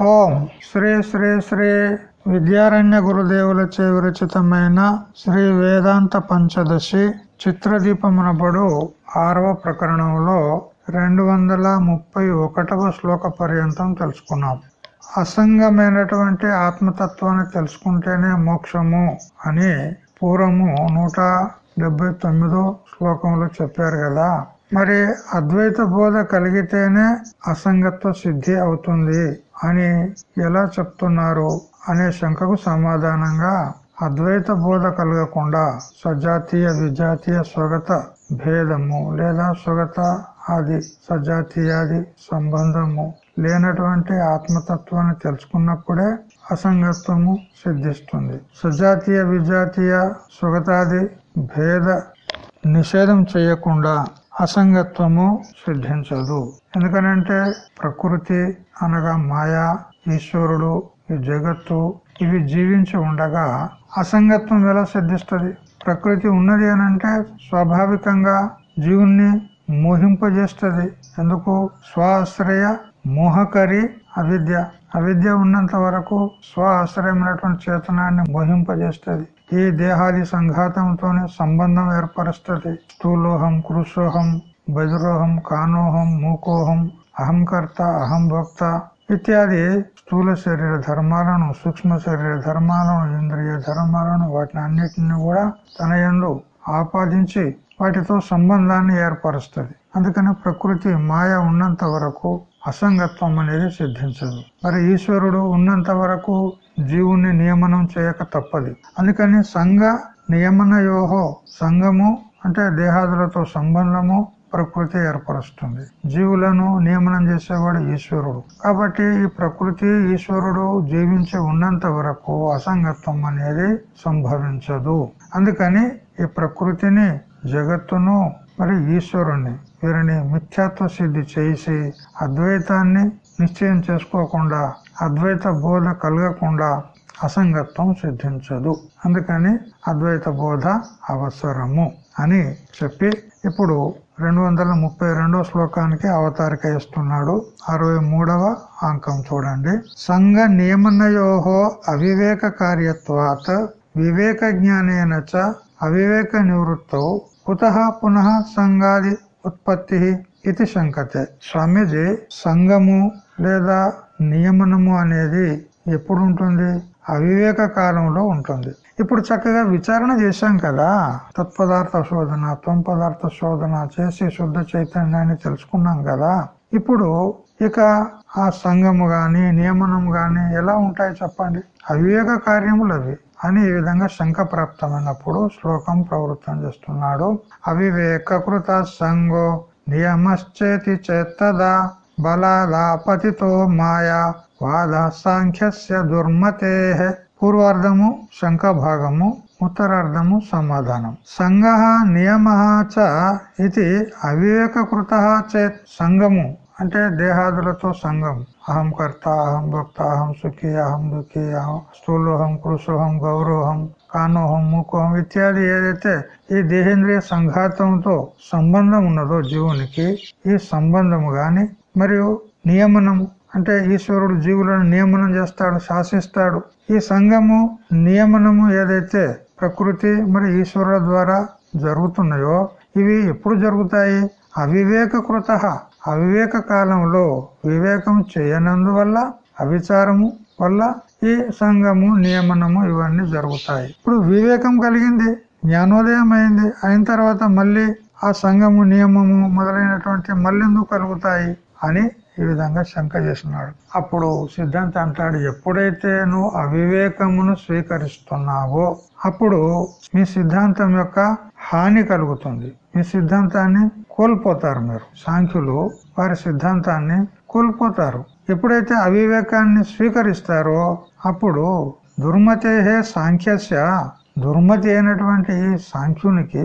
ఓం శ్రీ శ్రీ శ్రీ విద్యారణ్య గురుదేవులచే విరచితమైన శ్రీ వేదాంత పంచదశి చిత్రదీపమునబడు ఆరవ ప్రకరణంలో రెండు వందల ముప్పై ఒకటవ శ్లోక పర్యంతం తెలుసుకున్నాం. అసంగమైనటువంటి ఆత్మతత్వాన్ని తెలుసుకుంటేనే మోక్షము అని పూర్వము నూట డెబ్బై తొమ్మిదో శ్లోకంలో చెప్పారు కదా. మరి అద్వైత బోధ కలిగితేనే అసంగత్వ సిద్ధి అవుతుంది అని ఎలా చెప్తున్నారు అనే శంకకు సమాధానంగా అద్వైత బోధ కలగకుండా సజాతీయ విజాతీయ స్వగత భేదము లేదా స్వగత ఆది సజాతీయాది సంబంధము లేనటువంటి ఆత్మతత్వాన్ని తెలుసుకున్నప్పుడే అసంగత్వము సిద్ధిస్తుంది. సజాతీయ విజాతీయ స్వగతాది భేద నిషేధం చేయకుండా అసంగత్వము సిద్ధించదు. ఎందుకనంటే ప్రకృతి అనగా మాయా ఈశ్వరుడు ఈ జగత్తు ఇవి జీవించి ఉండగా అసంగత్వం ఎలా సిద్ధిస్తుంది? ప్రకృతి ఉన్నది అనంటే స్వాభావికంగా జీవుణ్ణి మోహింపజేస్తుంది. ఎందుకు? స్వాశ్రయ మోహకరి అవిద్య. అవిద్య ఉన్నంత వరకు స్వ ఆశ్రయమైనటువంటి చేతనాన్ని మోహింపజేస్తుంది. ఈ దేహాది సంఘాతంతోనే సంబంధం ఏర్పరుస్తుంది. స్థూలోహం కృషోహం బజురోహం కానోహం మూకోహం అహంకర్త అహం భక్త ఇత్యాది స్థూల శరీర ధర్మాలను సూక్ష్మ శరీర ధర్మాలను ఇంద్రియ ధర్మాలను వాటిని అన్నిటిని కూడా తన ఎందు ఆపాదించి వాటితో సంబంధాన్ని ఏర్పరుస్తుంది. అందుకని ప్రకృతి మాయ ఉన్నంత వరకు అసంగత్వం అనేది సిద్ధించదు. మరి ఈశ్వరుడు ఉన్నంత వరకు జీవుని నియమనం చేయక తప్పదు. అందుకని సంఘ నియమన యోహో సంఘము అంటే దేహాదులతో సంబంధము ప్రకృతి ఏర్పరుస్తుంది. జీవులను నియమనం చేసేవాడు ఈశ్వరుడు. కాబట్టి ఈ ప్రకృతి ఈశ్వరుడు జీవించి ఉన్నంత వరకు అసంగత్వం అనేది సంభవించదు. అందుకని ఈ ప్రకృతిని జగత్తును మరి ఈశ్వరుణ్ణి వీరిని మిథ్యాత్వ సిద్ధి చేసి అద్వైతాన్ని నిశ్చయం చేసుకోకుండా అద్వైత బోధ కలగకుండా అసంగత్వం సిద్ధించదు. అందుకని అద్వైత బోధ అవసరము అని చెప్పి ఇప్పుడు రెండు వందల ముప్పై రెండో శ్లోకానికి అవతారిక ఇస్తున్నాడు అరవై మూడవ అంకం చూడండి. సంఘ నియమనయోహో అవివేక కార్యత్వాత్ వివేక జ్ఞానేన అవివేక నివృత్తవు కుత పునః సంఘాది ఉత్పత్తి ఇది శంకతే స్వామీజీ సంఘము లేదా నియమనము అనేది ఎప్పుడు ఉంటుంది అవివేక కాలంలో ఉంటుంది. ఇప్పుడు చక్కగా విచారణ చేశాం కదా. తత్పదార్థ శోధన త్వం పదార్థ శోధన చేసి శుద్ధ చైతన్యాన్ని తెలుసుకున్నాం కదా. ఇప్పుడు ఇక ఆ సంఘము గాని నియమనం గాని ఎలా ఉంటాయి చెప్పండి? అవివేక కార్యములు అవి. అని ఈ విధంగా శంక ప్రాప్తమైనప్పుడు శ్లోకం ప్రవృత్తం చేస్తున్నాడు. అవివేకృత సంగో నియమశ్చేతి చేత్తదా బలాపతితో మాయా వాద సాంఖ్యస్య దుర్మతే. పూర్వార్ధము శంక భాగము ఉత్తరార్ధము సమాధానం. సంఘ నియమ ఇది అవివేకృత చేత్ సంఘము అంటే దేహాదులతో సంఘం. అహం కర్త అహం భక్త అహం సుఖి అహం దుఃఖి అహం స్థూలోహం కృషోహం గౌరవహం కానోహం మూకోహం ఇత్యాది ఏదైతే ఈ దేహేంద్రియ సంఘాతంతో సంబంధం ఉన్నదో జీవునికి ఈ సంబంధము గాని మరియు నియమనము అంటే ఈశ్వరుడు జీవులను నియమనం చేస్తాడు శాసిస్తాడు. ఈ సంఘము నియమనము ఏదైతే ప్రకృతి మరి ఈశ్వరుల ద్వారా జరుగుతున్నాయో ఇవి ఎప్పుడు జరుగుతాయి? అవివేకకృత. అవివేక కాలంలో వివేకం చేయనందువల్ల అవిచారము వల్ల ఈ సంఘము నియమనము ఇవన్నీ జరుగుతాయి. ఇప్పుడు వివేకం కలిగింది జ్ఞానోదయం అయింది అయిన తర్వాత మళ్ళీ ఆ సంఘము నియమము మొదలైనటువంటి మళ్ళెందుకు కలుగుతాయి అని ఈ విధంగా శంక చేస్తున్నాడు. అప్పుడు సిద్ధాంతం అంటాడు ఎప్పుడైతే నువ్వు అవివేకమును స్వీకరిస్తున్నావో అప్పుడు మీ సిద్ధాంతం యొక్క హాని కలుగుతుంది. మీ సిద్ధాంతాన్ని కోల్పోతారు మీరు సాంఖ్యులు వారి సిద్ధాంతాన్ని కోల్పోతారు. ఎప్పుడైతే అవివేకాన్ని స్వీకరిస్తారో అప్పుడు దుర్మతేహే సాంఖ్యస్య. దుర్మతి అయినటువంటి సాంఖ్యునికి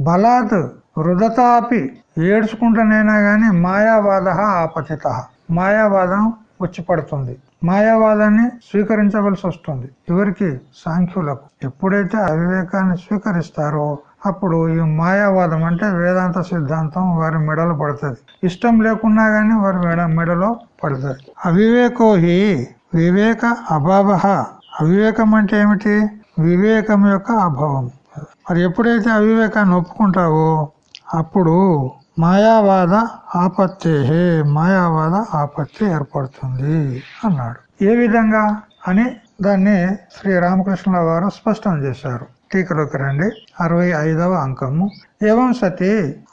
బలాత్ వృధతాపి ఏడ్చుకుంటేనైనా గాని మాయావాద ఆపతిత. మాయావాదం వచ్చి పడుతుంది మాయావాదాన్ని స్వీకరించవలసి వస్తుంది ఎవరికి సాంఖ్యులకు ఎప్పుడైతే అవివేకాన్ని స్వీకరిస్తారో అప్పుడు ఈ మాయావాదం అంటే వేదాంత సిద్ధాంతం వారి మెడలో పడుతుంది. ఇష్టం లేకున్నా గానీ వారి మెడ మెడలో పడుతుంది. అవివేకోహి వివేక అభావ. అవివేకం అంటే ఏమిటి? వివేకం యొక్క అభావం. మరి ఎప్పుడైతే అవివేకాన్ని ఒప్పుకుంటావో అప్పుడు మాయావాద ఆపత్తే మాయావాద ఆపత్తి ఏర్పడుతుంది అన్నాడు. ఏ విధంగా? అని దాన్ని శ్రీ రామకృష్ణుల వారు స్పష్టం చేశారు. టీకలోకి రండి అరవై ఐదవ అంకము. ఏవం సతి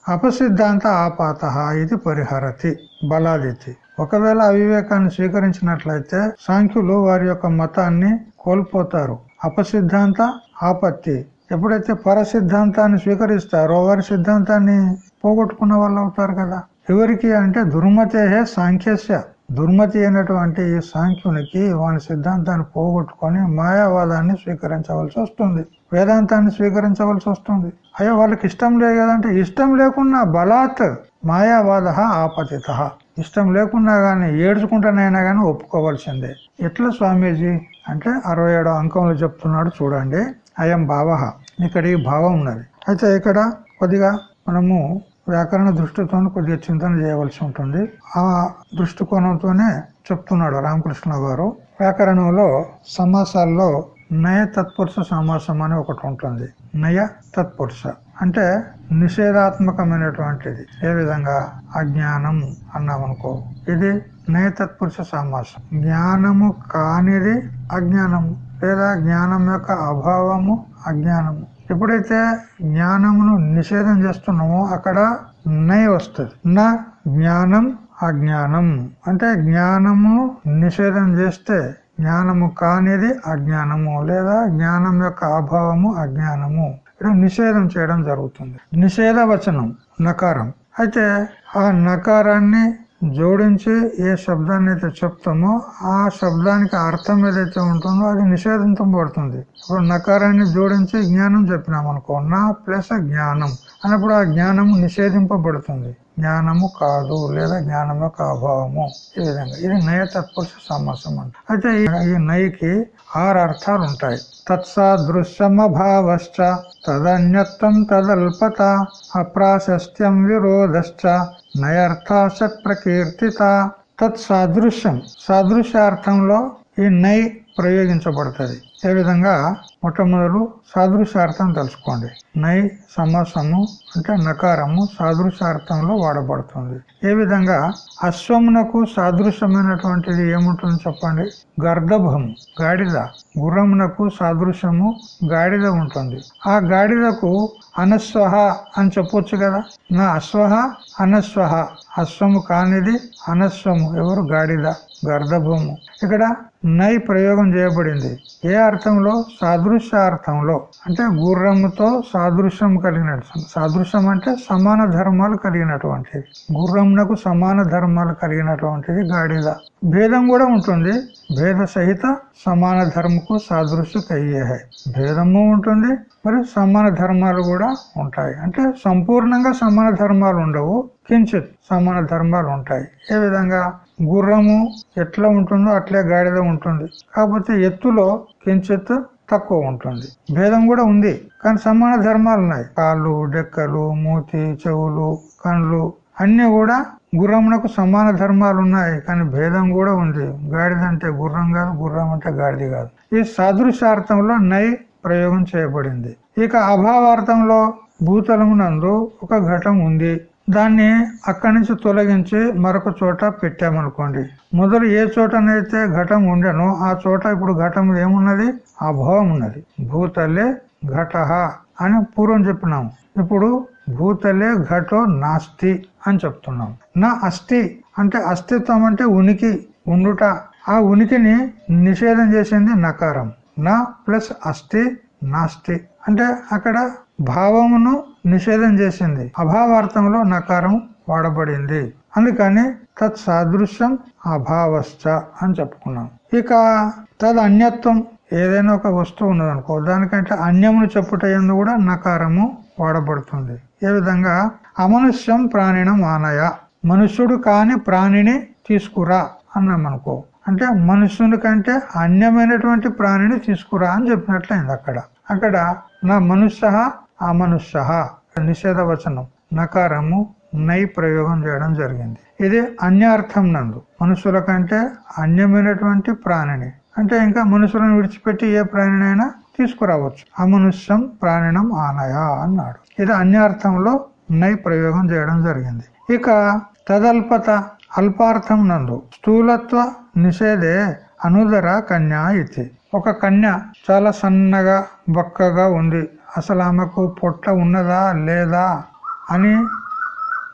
అపసిద్ధాంత ఆపాత ఇది పరిహరతి బలాదితి. ఒకవేళ అవివేకాన్ని స్వీకరించినట్లయితే సాంఖ్యులు వారి యొక్క మతాన్ని కోల్పోతారు. అపసిద్ధాంత ఆపత్తి. ఎప్పుడైతే పర సిద్ధాంతాన్ని స్వీకరిస్తారో వారి సిద్ధాంతాన్ని పోగొట్టుకున్న వాళ్ళు అవుతారు కదా. ఎవరికి అంటే దుర్మతే సాంఖ్యస్య. దుర్మతి అయినటువంటి ఈ సాంఖ్యునికి వాని సిద్ధాంతాన్ని పోగొట్టుకొని మాయావాదాన్ని స్వీకరించవలసి వస్తుంది. వేదాంతాన్ని స్వీకరించవలసి వస్తుంది. అయ్యో వాళ్ళకి ఇష్టం లేదు కదంటే ఇష్టం లేకున్నా బలాత్ మాయావాద ఆపతిత. ఇష్టం లేకున్నా గానీ ఏడ్చుకుంటానైనా గానీ ఒప్పుకోవాల్సిందే. ఎట్లా స్వామీజీ? అంటే అరవై ఏడో అంకంలో చెప్తున్నాడు చూడండి. అయం భావ. ఇక్కడ ఈ భావం ఉన్నది. అయితే ఇక్కడ కొద్దిగా మనము వ్యాకరణ దృష్టితో కొద్దిగా చింతన చేయవలసి ఉంటుంది. ఆ దృష్టికోణంతోనే చెప్తున్నాడు రామకృష్ణ గారు. వ్యాకరణంలో సమాసాల్లో నయ తత్పురుష సమాసం అని ఒకటి ఉంటుంది. నయ తత్పురుష అంటే నిషేధాత్మకమైనటువంటిది. ఏ విధంగా? అజ్ఞానం అన్నామనుకో. ఇది నయ తత్పురుష సమాసం. జ్ఞానము కానిది అజ్ఞానము లేదా జ్ఞానం యొక్క అభావము అజ్ఞానము. ఎప్పుడైతే జ్ఞానమును నిషేధం చేస్తున్నామో అక్కడ నై వస్తుంది. నా జ్ఞానం అజ్ఞానం. అంటే జ్ఞానము నిషేధం చేస్తే జ్ఞానము కానిది అజ్ఞానము లేదా జ్ఞానం యొక్క అభావము అజ్ఞానము. ఇక్కడ నిషేధం చేయడం జరుగుతుంది. నిషేధ వచనం నకారం. అయితే ఆ నకారాన్ని జోడించి ఏ శబ్దాన్ని అయితే చెప్తామో ఆ శబ్దానికి అర్థం ఏదైతే ఉంటుందో అది నిషేధించబడుతుంది ఇప్పుడు నకారాన్ని జోడించి జ్ఞానం చెప్పినామనుకో నా ప్లస్ జ్ఞానం అన్నప్పుడు ఆ జ్ఞానము నిషేధింపబడుతుంది. జ్ఞానము కాదు లేదా జ్ఞానం యొక్క అభావము. ఈ విధంగా. ఇది నయ తత్పురుష సమాసం అంట. అయితే ఈ నయకి ఆరు అర్థాలు ఉంటాయి. తత్సాదృశ్యమభావశ్చ తదన్యత్వం తదల్పత అప్రాశస్త్యం విరోధశ్చ నయర్థాశ ప్రకీర్తిత తత్సాదృశ్యం సాదృశ్యార్థంలో ఈ నై ప్రయోగించబడుతుంది. ఏ విధంగా మొట్టమొదలు సాదృశ్యార్థం తెలుసుకోండి. నై సమాసము అంటే నకారము సాదృశ్యార్థంలో వాడబడుతుంది. ఏ విధంగా? అశ్వమునకు సాదృశ్యమైనటువంటిది ఏముంటుంది చెప్పండి? గర్దభం గాడిద. గుర్రమునకు సాదృశ్యము గాడిద ఉంటుంది. ఆ గాడిదకు అనస్వహ అని చెప్పొచ్చు కదా? నా అశ్వహ అనస్వహ అశ్వము కానిది అనస్వము ఎవరు? గాడిద గర్ధభూము ఇక్కడ నై ప్రయోగం చేయబడింది. ఏ అర్థంలో? సాదృశ్యార్థంలో అంటే గుర్రముతో సాదృశ్యం కలిగిన సాదృశ్యం అంటే సమాన ధర్మాలు కలిగినటువంటిది. గుర్రమునకు సమాన ధర్మాలు కలిగినటువంటిది గాడిద. భేదం కూడా ఉంటుంది. భేద సహిత సమాన ధర్మకు సాదృశ్య కయ్యే భేదము ఉంటుంది మరి సమాన ధర్మాలు కూడా ఉంటాయి. అంటే సంపూర్ణంగా సమాన ధర్మాలు ఉండవు. కించిత్ సమాన ధర్మాలు ఉంటాయి. ఏ విధంగా? గుర్రము ఎట్లా ఉంటుందో అట్లే గాడిద ఉంటుంది. కాకపోతే ఎత్తులో కించిత్ తక్కువ ఉంటుంది. భేదం కూడా ఉంది. కానీ సమాన ధర్మాలు ఉన్నాయి. కాళ్ళు డెక్కలు మూతి చెవులు కండ్లు అన్ని కూడా గుర్రమునకు సమాన ధర్మాలు ఉన్నాయి. కానీ భేదం కూడా ఉంది. గాడిద అంటే గుర్రం కాదు గుర్రం అంటే గాడిద కాదు. ఈ సాదృశ్యార్థంలో నై ప్రయోగం చేయబడింది. ఇక అభావార్థంలో భూతలమునందు ఒక ఘటం ఉంది. దాన్ని అక్కడి నుంచి తొలగించి మరొక చోట పెట్టామనుకోండి. మొదలు ఏ చోటనైతే ఘటం ఉండెనో ఆ చోట ఇప్పుడు ఘటం ఏమున్నది? అభావం ఉన్నది భూతలే ఘట అని పూర్వం చెప్పినాము ఇప్పుడు భూతలే ఘటో నాస్తి అని చెప్తున్నాం. నా అస్థి అంటే అస్తిత్వం అంటే ఉనికి ఉండుట. ఆ ఉనికిని నిషేధం చేసింది నకారం. నా ప్లస్ అస్థి నాస్తి. అంటే అక్కడ భావమును నిషేధం చేసింది. అభావార్థంలో నకారం వాడబడింది. అందుకని తత్ సాదృశ్యం అభావశ్చ అని చెప్పుకున్నాం. ఇక తద్ అన్యత్వం ఏదైనా ఒక వస్తువు ఉన్నదనుకో దానికంటే అన్యమును చెప్పుటందు కూడా నకారము వాడబడుతుంది. ఏ విధంగా? అమనుష్యం ప్రాణినం ఆనయ. మనుష్యుడు కాని ప్రాణిని తీసుకురా అన్నామనుకో. అంటే మనుష్యుని కంటే అన్యమైనటువంటి ప్రాణిని తీసుకురా అని చెప్పినట్లయింది అక్కడ. అక్కడ నా మనుష్య అమనుష్య నిషేధ వచనం నకారము నై ప్రయోగం చేయడం జరిగింది. ఇది అన్యార్థం నందు. మనుషుల కంటే అన్యమైనటువంటి ప్రాణిని. అంటే ఇంకా మనుషులను విడిచిపెట్టి ఏ ప్రాణినైనా తీసుకురావచ్చు. అమనుష్యం ప్రాణినం ఆనయ అన్నాడు. ఇది అన్యార్థంలో నై ప్రయోగం చేయడం జరిగింది. ఇక తదల్పత అల్పార్థం నందు. స్థూలత్వ నిషేధే అనుదర కన్యా ఇది. ఒక కన్య చాలా సన్నగా బక్కగా ఉంది అసలు ఆమెకు పొట్ట ఉన్నదా లేదా అని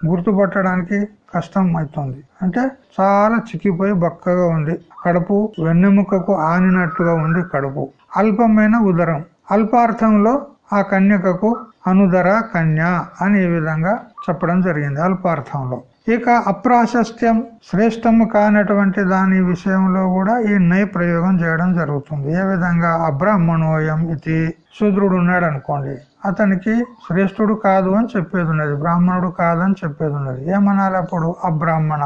గుర్తుపట్టడానికి కష్టం అవుతుంది అంటే చాలా చిక్కిపోయి బక్కగా ఉంది. కడుపు వెన్నెముకకు ఆనినట్టుగా ఉంది కడుపు. అల్పమైన ఉదరం. అల్పార్థంలో ఆ కన్యకకు అనుదర కన్య అని ఈ విధంగా చెప్పడం జరిగింది అల్పార్థంలో. ఇక అప్రాశస్త్యం శ్రేష్టము కానటువంటి దాని విషయంలో కూడా ఈ నై ప్రయోగం చేయడం జరుగుతుంది. ఏ విధంగా? అబ్రాహ్మణోయం ఇది. శూద్రుడు ఉన్నాడు అనుకోండి అతనికి శ్రేష్ఠుడు కాదు అని చెప్పేది ఉన్నది బ్రాహ్మణుడు కాదని చెప్పేది ఉన్నది. ఏమనాలి అప్పుడు? అబ్రాహ్మణ.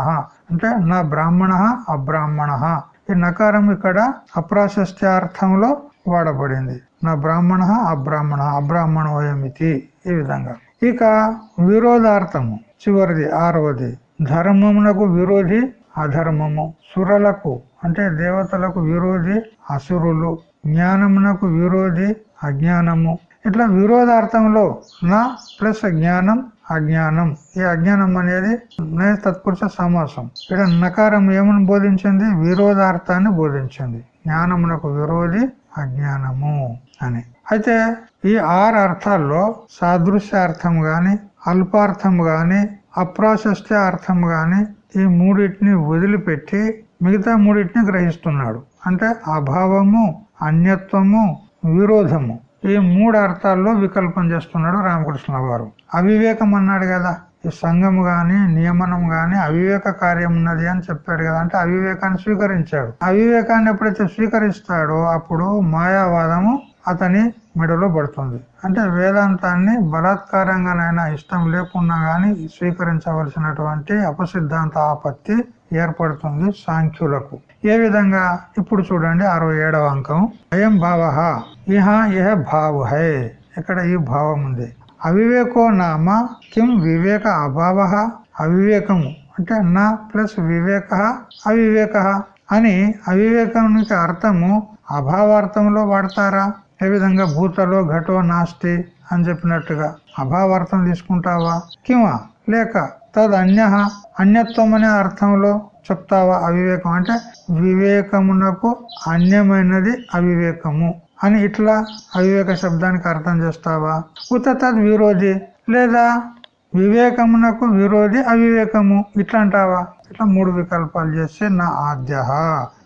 అంటే నా బ్రాహ్మణ అబ్రాహ్మణ. ఈ నకారం ఇక్కడ అప్రాశస్త్యార్థంలో వాడబడింది. నా బ్రాహ్మణ అబ్రాహ్మణ అబ్రాహ్మణోయం ఇది. ఈ విధంగా. ఇక విరోధార్థము. చివరిది ఆరవది. ధర్మమునకు విరోధి అధర్మము. సురలకు అంటే దేవతలకు విరోధి అసురులు. జ్ఞానమునకు విరోధి అజ్ఞానము. ఇట్లా విరోధార్థంలో నా ప్లస్ జ్ఞానం అజ్ఞానం. ఈ అజ్ఞానం అనేది తత్పురుష సమాసం. ఇక్కడ నకారం ఏమని బోధించింది? విరోధార్థాన్ని బోధించింది. జ్ఞానమునకు విరోధి అజ్ఞానము అని. అయితే ఈ ఆరు అర్థాల్లో సాదృశ్యార్థం గాని అల్పార్థం గాని అప్రాశస్త్య అర్థం గాని ఈ మూడింటిని వదిలిపెట్టి మిగతా మూడింటిని గ్రహిస్తున్నాడు. అంటే అభావము అన్యత్వము విరోధము. ఈ మూడు అర్థాల్లో వికల్పం చేస్తున్నాడు రామకృష్ణ వారు అవివేకం అన్నాడు కదా. ఈ సంఘం గాని నియమనం గాని అవివేక కార్యం ఉన్నది అని చెప్పాడు కదా. అంటే అవివేకాన్ని స్వీకరించాడు. అవివేకాన్ని ఎప్పుడైతే స్వీకరిస్తాడో అప్పుడు మాయావాదము అతని మెడలో పడుతుంది. అంటే వేదాంతాన్ని బలాత్కారంగానైనా ఇష్టం లేకున్నా గాని స్వీకరించవలసినటువంటి అపసిద్ధాంత ఆపత్తి ఏర్పడుతుంది సాంఖ్యులకు. ఏ విధంగా? ఇప్పుడు చూడండి అరవై ఏడవ అంకం. అయం భావ ఇహ ఇహ భావ. హై ఇక్కడ ఈ భావం ఉంది? అవివేకో నామ కిం వివేక అభావ అవివేకము. అంటే నా ప్లస్ వివేక అవివేక అని అవివేకానికి అర్థము అభావార్థంలో వాడతారా? ఏ విధంగా భూతలో ఘటో నాస్తి అని చెప్పినట్టుగా అభావార్థం తీసుకుంటావా? కిమా? లేక తద్ అన్య అన్యత్వం అనే అర్థంలో చెప్తావా అవివేకం? అంటే వివేకమునకు అన్యమైనది అవివేకము అని ఇట్లా అవివేక శబ్దానికి అర్థం చేస్తావా? ఉత తద్ విరోధి. లేదా వివేకమునకు విరోధి అవివేకము. ఇట్లా అంటావా? ఇట్లా మూడు వికల్పాలు చేస్తే నా ఆద్య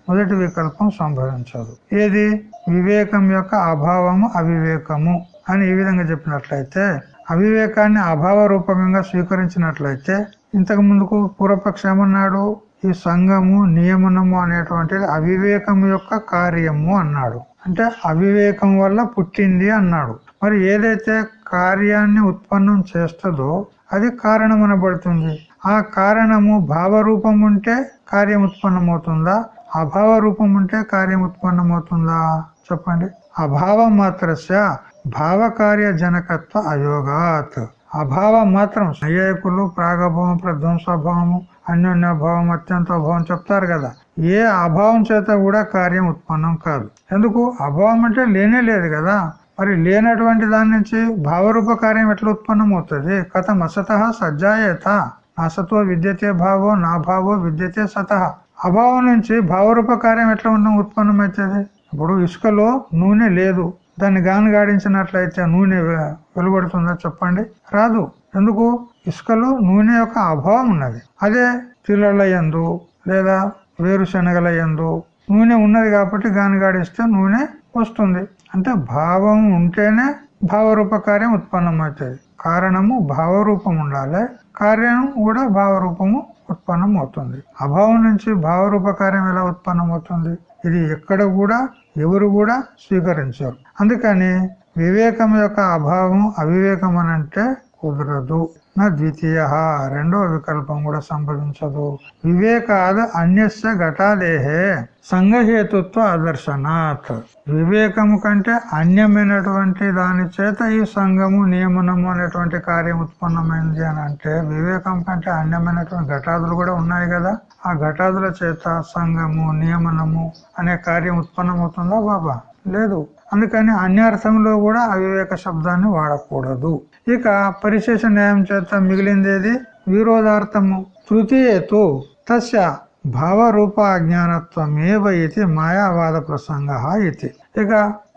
మొదటి వికల్పం సంభవించదు. ఏది? వివేకం యొక్క అభావము అవివేకము అని ఈ విధంగా చెప్పినట్లయితే అవివేకాన్ని అభావ రూపకంగా స్వీకరించినట్లయితే ఇంతకు ముందుకు పూర్వపక్షం ఏమన్నాడు ఈ సంఘము నియమనము అనేటువంటిది అవివేకం యొక్క కార్యము అన్నాడు. అంటే అవివేకం వల్ల పుట్టింది అన్నాడు. మరి ఏదైతే కార్యాన్ని ఉత్పన్నం చేస్తుందో అది కారణం అనబడుతుంది ఆ కారణము భావరూపం ఉంటే కార్యం ఉత్పన్నమవుతుందా? అభావ రూపం ఉంటే కార్యం ఉత్పన్నమవుతుందా? చెప్పండి. అభావం మాత్రస్య భావకార్య జనకత్వ అయోగాత్. అభావం మాత్రం నైయాయకులు ప్రాగభావం ప్రధ్వంసభావము అన్యోన్యభావం అత్యంత అభావం చెప్తారు కదా. ఏ అభావం చేత కూడా కార్యం ఉత్పన్నం కాదు. ఎందుకు? అభావం అంటే లేనే లేదు కదా. మరి లేనటువంటి దాని నుంచి భావరూప కార్యం ఎట్లా ఉత్పన్నం అవుతుంది కథం అసత సజ్జాయేత. అసత్వ విద్యతే భావో నా భావో విద్యతే సత. అభావం నుంచి భావరూప కార్యం ఎట్లా ఉండడం ఉత్పన్నం అవుతుంది ఇప్పుడు ఇసుకలో నూనె లేదు. దాన్ని గాను గాడించినట్లయితే నూనె వెలువడుతుందా చెప్పండి? రాదు. ఎందుకు? ఇసుకలో నూనె యొక్క అభావం ఉన్నది. అదే తిల్లల ఎందు లేదా వేరుశనగల ఎందు నూనె ఉన్నది కాబట్టి గాను గాడిస్తే నూనె వస్తుంది. అంటే భావం ఉంటేనే భావరూప కార్యం ఉత్పన్నం అవుతుంది కారణము భావరూపం ఉండాలి. కార్యం కూడా భావరూపము ఉత్పన్నం అవుతుంది అభావం నుంచి భావరూపకార్యం ఎలా ఉత్పన్నం అవుతుంది ఇది ఎక్కడ కూడా ఎవరు కూడా స్వీకరించారు. అందుకని వివేకం యొక్క అభావం అవివేకం అని అంటే కుదరదు నా ద్వితీయ రెండవ వికల్పం కూడా సంభవించదు. వివేకాద అన్యస్య ఘటాదేహే సంఘహేతుత్వ ఆదర్శనాత్. వివేకము కంటే అన్యమైనటువంటి దాని చేత ఈ సంఘము నియమనము అనేటువంటి కార్యం ఉత్పన్నమైంది అని అంటే వివేకం కంటే అన్యమైనటువంటి ఘటాదులు కూడా ఉన్నాయి కదా. ఆ ఘటాదుల చేత సంఘము నియమనము అనే కార్యం ఉత్పన్నమవుతుందా బాబా? లేదు. అందుకని అన్యార్థంలో కూడా అవివేక శబ్దాన్ని వాడకూడదు. ఇక పరిశేష న్యాయం చేత మిగిలిందేది? విరోధార్థము. తృతీయతు. తస్య భావరూప అజ్ఞానత్వమేవ ఇది మాయావాద ప్రసంగ ఇది ఇక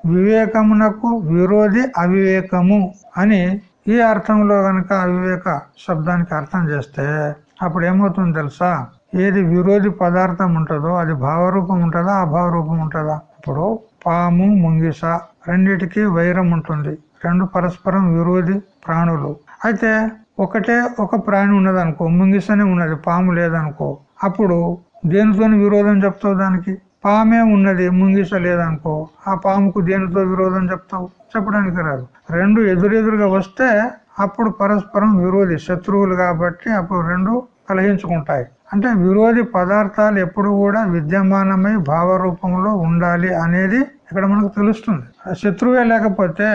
వివేకమునకు విరోధి అవివేకము అని ఈ అర్థంలో గనక అవివేక శబ్దానికి అర్థం చేస్తే అప్పుడు ఏమవుతుంది తెలుసా? ఏది విరోధి పదార్థం ఉంటుందో అది భావరూపం ఉంటుందా అభావరూపం ఉంటుందా? ఇప్పుడు పాము ముంగిస రెండిటికి వైరం ఉంటుంది. రెండు పరస్పరం విరోధి ప్రాణులు. అయితే ఒకటే ఒక ప్రాణి ఉన్నది అనుకో ముంగిసనే ఉన్నది పాము లేదనుకో అప్పుడు దేనితో విరోధం చెప్తావు దానికి? పామే ఉన్నది ముంగిస లేదనుకో ఆ పాముకు దేనితో విరోధం చెప్తావు? చెప్పడానికి రాదు. రెండు ఎదురెదురుగా వస్తే అప్పుడు పరస్పరం విరోధి శత్రువులు కాబట్టి అప్పుడు రెండు కలహించుకుంటాయి అంటే విరోధి పదార్థాలు ఎప్పుడు కూడా విద్యమానమై భావ రూపంలో ఉండాలి అనేది ఇక్కడ మనకు తెలుస్తుంది. శత్రువే లేకపోతే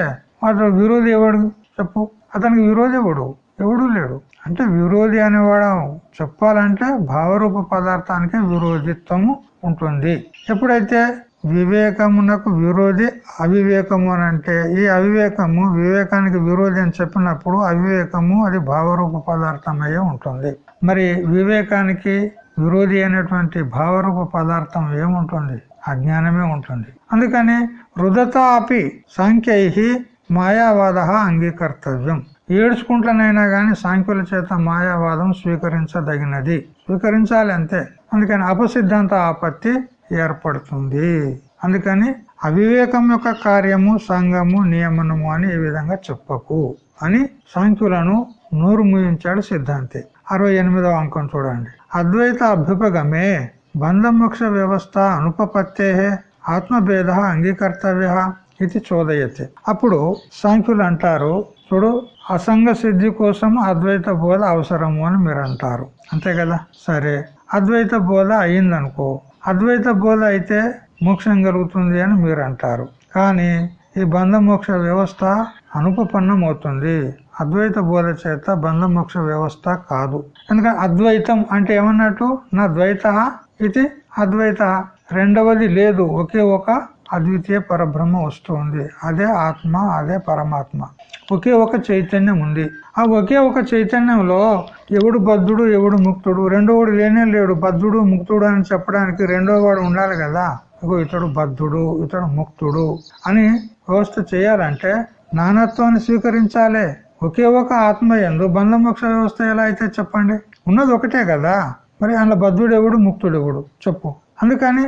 అతడు విరోధి ఎవడు? చెప్పు. అతనికి విరోధి ఎవడు? ఎవడు లేడు. అంటే విరోధి అనేవాడు చెప్పాలంటే భావరూప పదార్థానికి విరోధిత్వము ఉంటుంది. ఎప్పుడైతే వివేకమునకు విరోధి అవివేకము అని అంటే ఈ అవివేకము వివేకానికి విరోధి అని చెప్పినప్పుడు అవివేకము అది భావరూప పదార్థమయ్యే ఉంటుంది. మరి వివేకానికి విరోధి అనేటువంటి భావరూప పదార్థం ఏముంటుంది? అజ్ఞానమే ఉంటుంది. అందుకని రుదత అపి సంఖ్యై మాయావాద అంగీకర్తవ్యం. ఏడ్చుకుంటనైనా గాని సాంఖ్యుల చేత మాయావాదం స్వీకరించదగినది. స్వీకరించాలి అంతే అందుకని అపసిద్ధాంత ఆపత్తి ఏర్పడుతుంది. అందుకని అవివేకం యొక్క కార్యము సంఘము నియమనము అని ఈ విధంగా చెప్పకు అని సాంఖ్యులను నోరు ముయించాడు సిద్ధాంతి. అరవై ఎనిమిదవ అంకం చూడండి. అద్వైత అభ్యుపగమే బంధమోక్ష వ్యవస్థ అనుపపత్తే ఆత్మభేద అంగీకర్తవ్య ఇది చోదయతి. అప్పుడు సాంఖ్యులు అంటారు చూడు అసంగ సిద్ధి కోసం అద్వైత బోధ అవసరము అని మీరు అంటారు. అంతే కదా? సరే. అద్వైత బోధ అయిందనుకో అద్వైత బోధ అయితే మోక్షం కలుగుతుంది అని మీరు అంటారు. కానీ ఈ బంధమోక్ష వ్యవస్థ అనుపపన్నం అవుతుంది అద్వైత బోధ చేత బంధమోక్ష వ్యవస్థ కాదు. ఎందుకంటే అద్వైతం అంటే ఏమన్నట్టు? నా ద్వైత ఇది అద్వైత. రెండవది లేదు ఒకే ఒక అద్వితీయ పరబ్రహ్మ వస్తుంది అదే ఆత్మ అదే పరమాత్మ. ఒకే ఒక చైతన్యం ఉంది. ఆ ఒకే ఒక చైతన్యంలో ఎవడు బద్ధుడు ఎవడు ముక్తుడు? రెండోవాడు లేనే లేడు. బద్ధుడు ముక్తుడు అని చెప్పడానికి రెండో వాడు ఉండాలి కదా. ఇగో ఇతడు బద్ధుడు ఇతడు ముక్తుడు అని వ్యవస్థ చేయాలంటే నానత్వాన్ని స్వీకరించాలి. ఒకే ఒక ఆత్మ ఎందు బంధమోక్ష వ్యవస్థ ఎలా అయితే చెప్పండి? ఉన్నది ఒకటే కదా. మరి అందులో బద్ధుడు ఎవడు ముక్తుడు ఎవడు? చెప్పు. అందుకని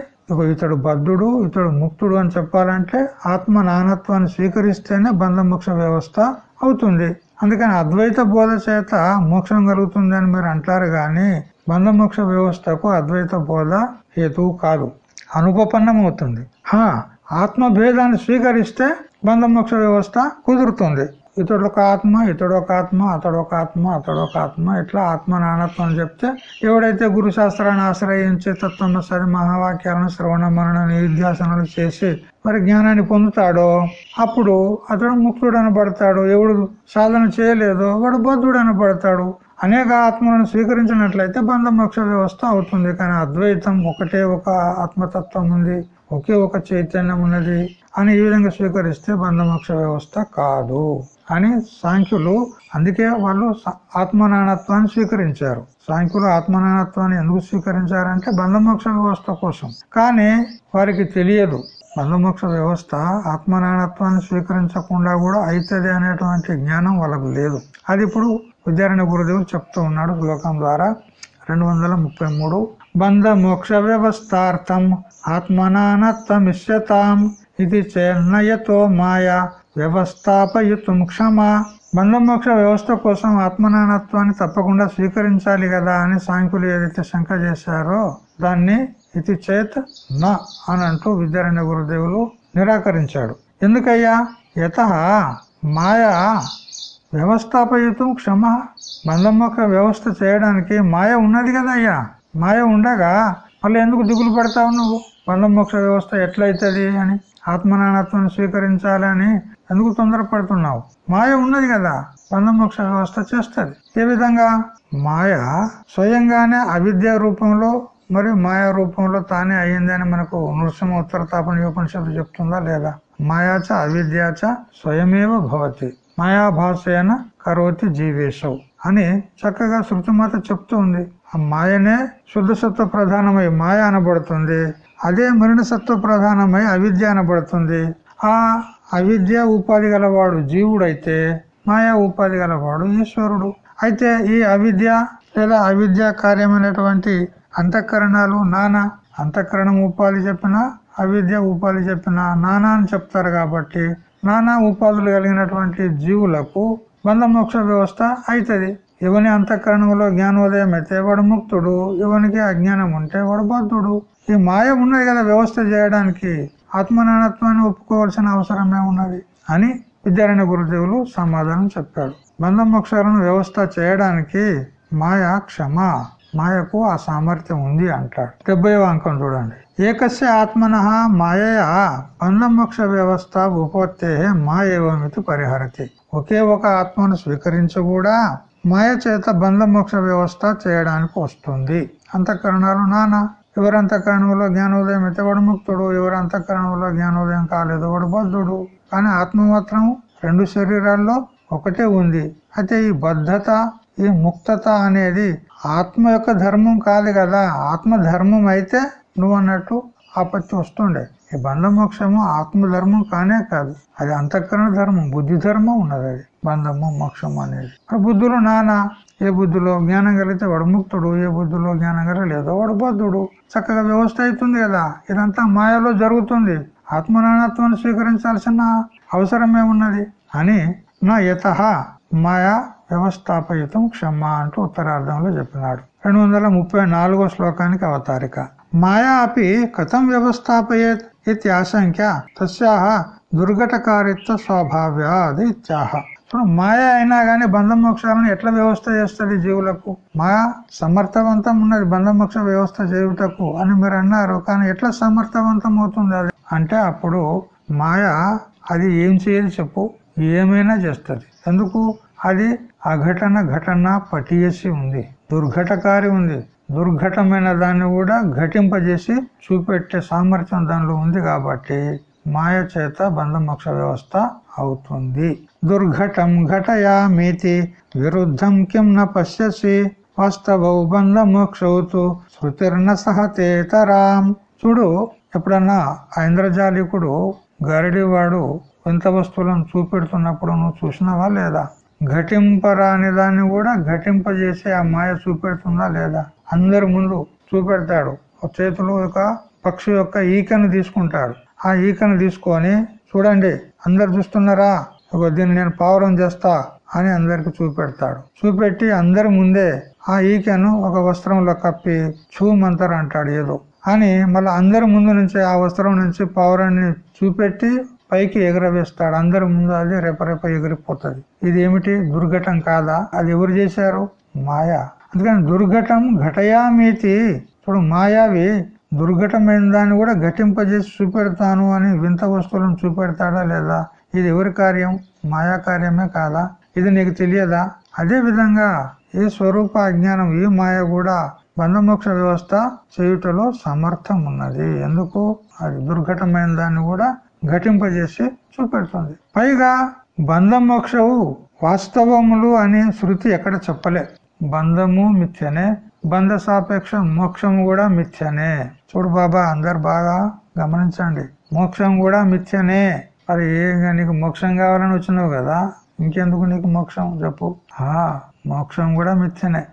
ఇతడు బద్ధుడు ఇతడు ముక్తుడు అని చెప్పాలంటే ఆత్మ నానత్వాన్ని స్వీకరిస్తేనే బంధమోక్ష వ్యవస్థ అవుతుంది. అందుకని అద్వైత బోధ చేత మోక్షం కలుగుతుంది అని మీరు అంటారు గాని బంధమోక్ష వ్యవస్థకు అద్వైత బోధ హేతువు కాదు. అనుపపన్నం అవుతుంది ఆత్మభేదాన్ని స్వీకరిస్తే బంధమోక్ష వ్యవస్థ కుదురుతుంది. ఇతడొక ఆత్మ ఇతడొక ఆత్మ అతడొక ఆత్మ అతడొక ఆత్మ. ఇట్లా ఆత్మ నానత్వం చెప్తే ఎవడైతే గురు శాస్త్రాన్ని ఆశ్రయించి తత్వమసరి మహావాక్యాలను శ్రవణ మరణ నిధ్యాసనలు చేసి మరి జ్ఞానాన్ని పొందుతాడో అప్పుడు అతడు ముక్తుడు అనబడతాడు ఎవడు సాధన చేయలేదో వాడు బద్ధుడు అనబడతాడు అనేక ఆత్మలను స్వీకరించినట్లయితే బంధమోక్ష వ్యవస్థ అవుతుంది. కానీ అద్వైతం ఒకటే ఒక ఆత్మతత్వం ఉంది. ఒకే ఒక చైతన్యం ఉన్నది అని ఈ విధంగా స్వీకరిస్తే బంధమోక్ష వ్యవస్థ కాదు. అని సాంఖ్యులు అందుకే వాళ్ళు ఆత్మనానత్వాన్ని స్వీకరించారు. సాంఖ్యులు ఆత్మనానత్వాన్ని ఎందుకు స్వీకరించారంటే బంధమోక్ష వ్యవస్థ కోసం. కానీ వారికి తెలియదు బంధమోక్ష వ్యవస్థ ఆత్మనానత్వాన్ని స్వీకరించకుండా కూడా అవుతుంది అనేటువంటి జ్ఞానం వాళ్ళకు లేదు. అది ఇప్పుడు విద్యారణ్య గురుదేవుడు చెప్తూ ఉన్నాడు శ్లోకం ద్వారా రెండు వందల ముప్పై మూడు బంధ మోక్ష వ్యవస్థార్థం ఆత్మనానత్వమిష్యతాం ఇది చెన్నయతో మాయా. వ్యవస్థాపయుతం క్షమ. బంధమోక్ష వ్యవస్థ కోసం ఆత్మనానత్వాన్ని తప్పకుండా స్వీకరించాలి కదా అని సాంఖ్యులు ఏదైతే శంక చేశారో దాన్ని ఇది చేత్ నా అని అంటూ విద్యారణ్య గురుదేవులు నిరాకరించాడు. ఎందుకయ్యా? యత మాయా వ్యవస్థాపయుతం క్షమ. బంధమోక్ష వ్యవస్థ చేయడానికి మాయ ఉన్నది కదా అయ్యా మాయ ఉండగా మళ్ళీ ఎందుకు దిగులు పడతావు నువ్వు? బంధమోక్ష వ్యవస్థ ఎట్లయితుంది అని ఆత్మనానత్వాన్ని స్వీకరించాలని ఎందుకు తొందరపడుతున్నావు? మాయ ఉన్నది కదా బంధమోక్ష వ్యవస్థ చేస్తుంది. ఏ విధంగా? మాయ స్వయంగానే అవిద్య రూపంలో మరియు మాయా రూపంలో తానే అయ్యిందని మనకు నృసింహ ఉత్తరతాపన ఉపనిషత్తు చెప్తుందా లేదా? మాయాచ అవిద్యాచ స్వయమేవ భవతి మాయాభాషయన కరోతి జీవేశవు అని చక్కగా శృతిమాత చెప్తూ ఉంది. ఆ మాయనే శుద్ధ సత్వ ప్రధానమై మాయ అనబడుతుంది. అదే మరణ సత్వ ప్రధానమై అవిద్య అనబడుతుంది. ఆ అవిద్య ఉపాధి గలవాడు జీవుడైతే మాయా ఉపాధి గలవాడు ఈశ్వరుడు. అయితే ఈ అవిద్య లేదా అవిద్య కార్యమైనటువంటి అంతఃకరణాలు నానా. అంతఃకరణం ఉపాధి చెప్పినా అవిద్య ఉపాధి చెప్పినా నానా అని చెప్తారు కాబట్టి నానా ఉపాధులు కలిగినటువంటి జీవులకు బంధమోక్ష వ్యవస్థ అవుతుంది ఇవని అంతఃకరణంలో జ్ఞానోదయం అయితే వాడు ముక్తుడు ఇవనికి అజ్ఞానం ఉంటే వాడు బద్ధుడు. ఈ మాయ ఉన్నది కదా వ్యవస్థ చేయడానికి. ఆత్మనానత్వాన్ని ఒప్పుకోవాల్సిన అవసరమే ఉన్నది అని విద్యారాయణ గురుదేవులు సమాధానం చెప్పాడు. బంధమోక్షాలను వ్యవస్థ చేయడానికి మాయ క్షమ మాయకు ఆ సామర్థ్యం ఉంది అంటాడు. డెబ్బై అంకం చూడండి. ఏకస్య ఆత్మన మాయయా బంధమోక్ష వ్యవస్థ ఉపత్తే మాయవమితి పరిహరతి. ఒకే ఒక ఆత్మను స్వీకరించి కూడా మాయ చేత బంధమోక్ష వ్యవస్థ చేయడానికి వస్తుంది. అంతఃకరణాలు నానా. ఎవరి అంతఃకరణంలో జ్ఞానోదయం అయితే వాడు ముక్తుడు ఎవరి అంతఃకరణంలో జ్ఞానోదయం కాలేదు వాడు బద్ధుడు. కానీ ఆత్మ మాత్రం రెండు శరీరాల్లో ఒకటే ఉంది. అయితే ఈ బద్ధత ఈ ముక్తత అనేది ఆత్మ యొక్క ధర్మం కాదు కదా. ఆత్మ ధర్మం అయితే నువ్వు అన్నట్టు ఆపత్తి వస్తుండే. ఈ బంధమోక్షము ఆత్మ ధర్మం కానే కాదు. అది అంతఃకరణ ధర్మం బుద్ధి ధర్మం ఉన్నది అది. బంధము మోక్షము అనేది. మరి బుద్ధులు నానా. ఏ బుద్ధిలో జ్ఞానం కలిగితే వాడు ముక్తుడు ఏ బుద్ధిలో జ్ఞానం కలిగలేదో వాడు బద్ధుడు. చక్కగా వ్యవస్థ అవుతుంది కదా. ఇదంతా మాయలో జరుగుతుంది. ఆత్మనానత్వాన్ని స్వీకరించాల్సిన అవసరమే ఉన్నది. అని నా యత మాయా వ్యవస్థాపయుతం క్షమ అంటూ ఉత్తరార్థంలో చెప్పినాడు. రెండు వందల ముప్పై నాలుగో శ్లోకానికి అవతారిక. మాయా అపి కథం వ్యవస్థాపయేత్ ఇత్యాశంక్య తస్యాహ దుర్ఘటకారిత్వ స్వభావ్యాది ఇత్యాహ. ఇప్పుడు మాయ అయినా కానీ బంధమోక్షాలను ఎట్లా వ్యవస్థ చేస్తుంది జీవులకు? మాయ సమర్థవంతం ఉన్నది బంధమోక్ష వ్యవస్థ చేయుటకు అని మీరు అన్నారు కానీ ఎట్లా సమర్థవంతం అవుతుంది అది? అంటే అప్పుడు మాయ అది ఏం చేయదు చెప్పు? ఏమైనా చేస్తుంది. ఎందుకు? అది అఘటన ఘటన పటియేసి ఉంది. దుర్ఘటకారి ఉంది. దుర్ఘటమైన దాన్ని కూడా ఘటింపజేసి చూపెట్టే సామర్థ్యం దానిలో ఉంది కాబట్టి మాయ చేత బంధమోక్ష వ్యవస్థ అవుతుంది. దుర్ఘటం ఘటయామీతి విరుద్ధం కిం న పశ్యసి వాస్తవ బంధమోక్షవుతూ శృతిర్న సహతేతరాం చూడు ఎప్పుడన్నా ఆ ఇంద్రజాలికుడు గరడివాడు వింత వస్తువులను చూపెడుతున్నప్పుడు నువ్వు చూసినావా లేదా? ఘటింపరాని దాన్ని కూడా ఘటింపజేసి ఆ మాయ చూపెడుతుందా లేదా? అందరి ముందు చూపెడతాడు. చేతిలో ఒక పక్షి యొక్క ఈకను తీసుకుంటాడు. ఆ ఈకను తీసుకొని చూడండి అందరు చూస్తున్నారా? ఒక దీన్ని నేను పావురం చేస్తా అని అందరికి చూపెడతాడు. చూపెట్టి అందరి ముందే ఆ ఈకను ఒక వస్త్రంలో కప్పి చూమంతరు అంటాడు ఏదో. అని మళ్ళీ అందరి ముందు నుంచి ఆ వస్త్రం నుంచి పావురాన్ని చూపెట్టి పైకి ఎగరవేస్తాడు. అందరి ముందు అది రెపరెప ఎగిరిపోతుంది. ఇది ఏమిటి దుర్ఘటం కాదా? అది ఎవరు చేశారు? మాయా. అందుకని దుర్ఘటం ఘటయామీతి. ఇప్పుడు మాయావి దుర్ఘటమైన దాన్ని కూడా ఘటింపజేసి చూపెడతాను అని వింత వస్తువులను చూపెడతాడా లేదా? ఇది ఎవరి కార్యం? మాయా కార్యమే కాదా? ఇది నీకు తెలియదా? అదే విధంగా ఈ స్వరూప అజ్ఞానం ఈ మాయ కూడా బంధమోక్ష వ్యవస్థ చేయుటలో సమర్థం ఉన్నది ఎందుకు? అది దుర్ఘటమైన దాన్ని కూడా ఘటింపజేసి చూపెడుతుంది. పైగా బంధమోక్షవు వాస్తవములు అనే శృతి ఎక్కడ చెప్పలే. బంధము మిథ్యనే బంధ సాపేక్ష మోక్షము కూడా మిథ్యనే. చూడు బాబా అందరు బాగా గమనించండి. మోక్షం కూడా మిథ్యనే. మరి నీకు మోక్షం కావాలని వచ్చినావు కదా ఇంకెందుకు నీకు మోక్షం? చెప్పు. ఆ మోక్షం కూడా మిథ్యనే.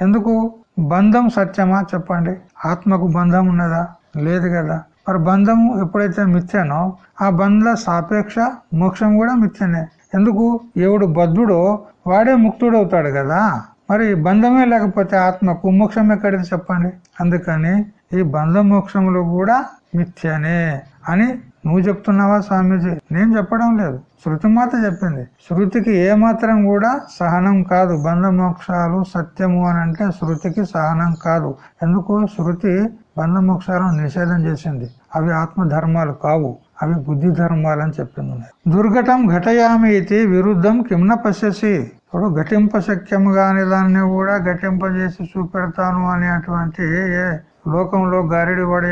ఎందుకు? బంధం సత్యమా? చెప్పండి. ఆత్మకు బంధం ఉన్నదా? లేదు కదా. మరి బంధము ఎప్పుడైతే మిథ్యనో ఆ బంధ సాపేక్ష మోక్షం కూడా మిథ్యనే. ఎందుకు? ఎవడు బద్ధుడో వాడే ముక్తుడు అవుతాడు కదా. మరి బంధమే లేకపోతే ఆత్మకు మోక్షం ఎక్కడిది చెప్పండి. అందుకని ఈ బంధ మోక్షములు కూడా మిథ్యనే అని నువ్వు చెప్తున్నావా స్వామీజీ? నేను చెప్పడం లేదు. శృతి మాత చెప్పింది. శృతికి ఏ మాత్రం కూడా సహనం కాదు. బంధమోక్షాలు సత్యము అని అంటే శృతికి సహనం కాదు. ఎందుకు శృతి బంధమోక్షాలను నిషేధం చేసింది. అవి ఆత్మ ధర్మాలు కావు. అవి బుద్ధి ధర్మాలు అని చెప్పింది. దుర్ఘటం ఘటయామి ఇది విరుద్ధం కిమ్న పశ్యసి. ఇప్పుడు ఘటింప శక్యము కాని దాన్ని కూడా ఘటింపజేసి చూపెడతాను అనేటువంటి ఏ లోకంలో గారెడి వాడు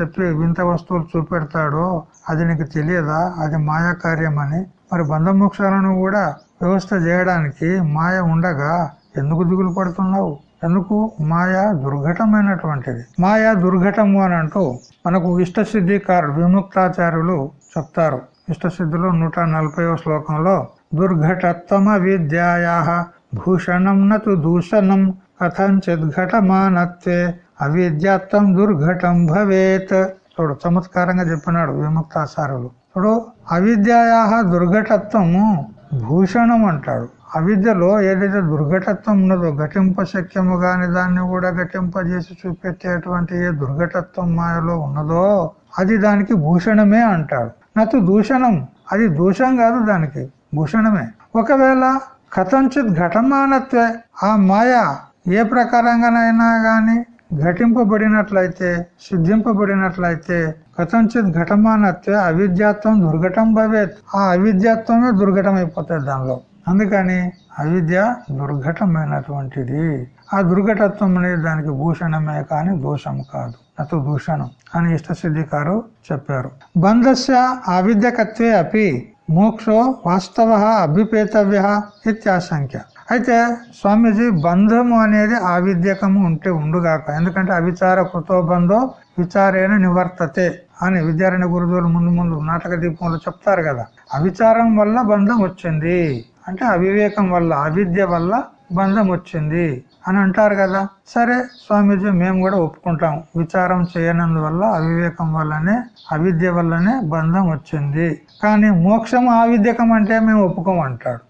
చెప్పి వింత వస్తువులు చూపెడతాడో అది నీకు తెలియదా? అది మాయా కార్యమని. మరి బంధమోక్షాలను కూడా వ్యవస్థ చేయడానికి మాయ ఉండగా ఎందుకు దిగులు పడుతున్నావు? ఎందుకు? మాయా దుర్ఘటమైనటువంటిది. మాయా దుర్ఘటము అని అంటూ మనకు ఇష్టసిద్ధికారులు విముక్తాచార్యులు చెప్తారు. ఇష్టసిద్ధిలో నూట నలభైవ శ్లోకంలో దుర్ఘటత్వమ విద్యాయా భూషణం నతు దూషణం కథంచిత్ ఘటమానత్వే అవిద్యాత్వం దుర్ఘటం భవేత్. చూడు చమత్కారంగా చెప్పినాడు విముక్తాచారులు ఇప్పుడు అవిద్యాయా దుర్ఘటత్వము భూషణం అంటాడు. అవిద్యలో ఏదైతే దుర్ఘటత్వం ఉన్నదో ఘటింప శక్యము కానీ దాన్ని కూడా ఘటింపజేసి చూపెట్టేటువంటి ఏ దుర్ఘటత్వం మాయలో ఉన్నదో అది దానికి భూషణమే అంటాడు. నతు దూషణం. అది దూషం కాదు దానికి భూషణమే. ఒకవేళ కథంచిత్ ఘటమానత్వే ఆ మాయ ఏ ప్రకారంగానైనా గాని ఘటింపబడినట్లయితే సిద్ధింపబడినట్లయితే కథంచిత్ ఘటమానత్వే అవిద్యాత్వం దుర్ఘటం భవేత్. ఆ అవిద్యాత్వమే దుర్ఘటం అయిపోతుంది దానిలో. అందుకని అవిద్య దుర్ఘటమైనటువంటిది. ఆ దుర్ఘటత్వం అనేది దానికి భూషణమే కాని దోషం కాదు. అత దూషణం అని ఇష్టసిద్ధికారు చెప్పారు. బంధస్య అవిద్యకత్వే అపి మోక్షో వాస్తవ అభ్యుపేతవ్య ఇత్యాశంక్య. అయితే స్వామీజీ బంధము అనేది ఆవిద్యకము ఉంటే ఉండుగాక ఎందుకంటే అవిచార కృతో బంధో విచారేణ నివర్తతే అని విద్యారణ్య గురువులు ముందు ముందు నాటక దీపంలో చెప్తారు కదా. అవిచారం వల్ల బంధం వచ్చింది. అంటే అవివేకం వల్ల అవిద్య వల్ల బంధం వచ్చింది అని అంటారు కదా. సరే స్వామీజీ మేము కూడా ఒప్పుకుంటాం. విచారం చేయనందువల్ల అవివేకం వల్లనే అవిద్య వల్లనే బంధం వచ్చింది. కానీ మోక్షం ఆవిద్యకం అంటే మేము ఒప్పుకోమంటాడు.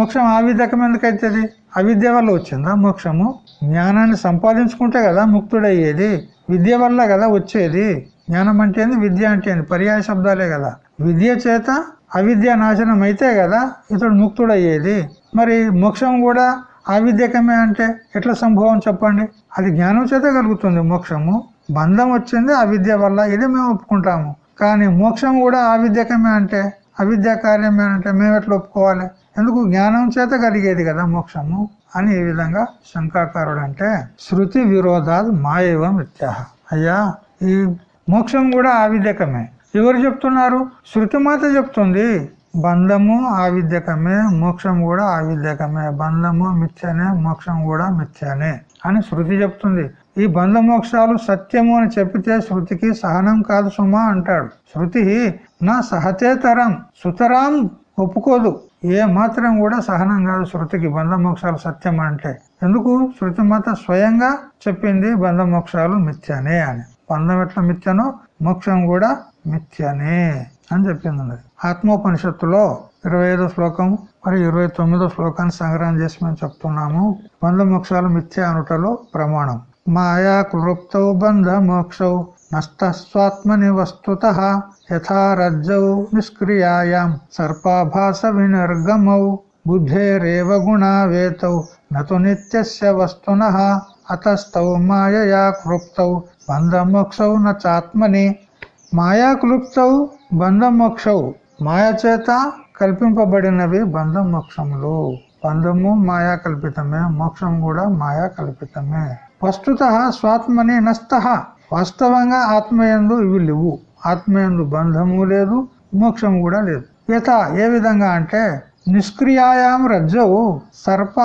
మోక్షం మోక్షం ఆవిద్యకం ఎందుకైతుంది? అవిద్య వల్ల వచ్చిందా మోక్షము? జ్ఞానాన్ని సంపాదించుకుంటే కదా ముక్తుడయ్యేది. విద్య వల్ల కదా వచ్చేది. జ్ఞానం అంటే విద్య అంటే పర్యాయ శబ్దాలే కదా. విద్య చేత అవిద్య నాశనం అయితే కదా ఇతడు ముక్తుడయ్యేది. మరి మోక్షం కూడా ఆవిద్యకమే అంటే ఎట్లా సంభవం చెప్పండి? అది జ్ఞానం చేత కలుగుతుంది మోక్షము. బంధం వచ్చింది అవిద్య వల్ల. ఇది మేము ఒప్పుకుంటాము. కానీ మోక్షం కూడా ఆవిద్యకమే అంటే అవిద్య కార్యమే అంటే మేము ఎట్లా ఒప్పుకోవాలి? ఎందుకు? జ్ఞానం చేత కలిగేది కదా మోక్షము అని ఈ విధంగా శంకాకారుడు అంటే శృతి విరోధాలు మాయవం ఇత్యాహ అయ్యా ఈ మోక్షం కూడా ఆవిద్యకమే. ఎవరు చెప్తున్నారు? శృతి మాత చెప్తుంది బంధము ఆవిద్యకమే మోక్షం కూడా ఆవిద్యకమే బంధము మిథ్యనే మోక్షం కూడా మిథ్యనే. అని శృతి చెప్తుంది. ఈ బంధమోక్షాలు సత్యము అని చెప్పితే శృతికి సహనం కాదు సుమా అంటాడు. శృతి నా సహతేతరం సుతరాం ఒప్పుకోదు. ఏ మాత్రం కూడా సహనం కాదు శృతికి బంధమోక్షాలు సత్యం అంటే. ఎందుకు? శృతి మాత స్వయంగా చెప్పింది బంధమోక్షాలు మిథ్యనే అని. బంధం ఎట్లా మిథ్యనో? మోక్షం కూడా మిథ్యనే అని చెప్పింది ఆత్మోపనిషత్తులో ఇరవై ఐదో శ్లోకం మరి ఇరవై తొమ్మిదో శ్లోకాన్ని సంగ్రహం చేసి మేము చెప్తున్నాము. బంధ మోక్షాలు మిథ్య అనుటలో ప్రమాణం. మాయా క్లుప్తౌ బంధ మోక్షౌ నష్టస్వాత్మని వస్తుత యథారజ్జౌ నిష్క్రియాయాం సర్పాభాస వినిర్గమౌ బుద్ధేరేవ గుణావేతౌ నతు నిత్యస్య వస్తున అతస్తౌ మాయయా క్లుప్తౌ బంధమోక్షౌ నాత్మని మాయా క్లుప్తౌ బంధమోక్షౌ మాయ చేత కల్పింపబడినవి బంధం మోక్షములు. బంధము మాయా కల్పితమే మోక్షం కూడా మాయా కల్పితమే. వస్తుత స్వాత్మని నస్త. వాస్తవంగా ఆత్మయందు ఇవి లేవు. ఆత్మయందు బంధము లేదు మోక్షం కూడా లేదు. యథ ఏ విధంగా అంటే నిష్క్రియాయాం రజ్జవు సర్ప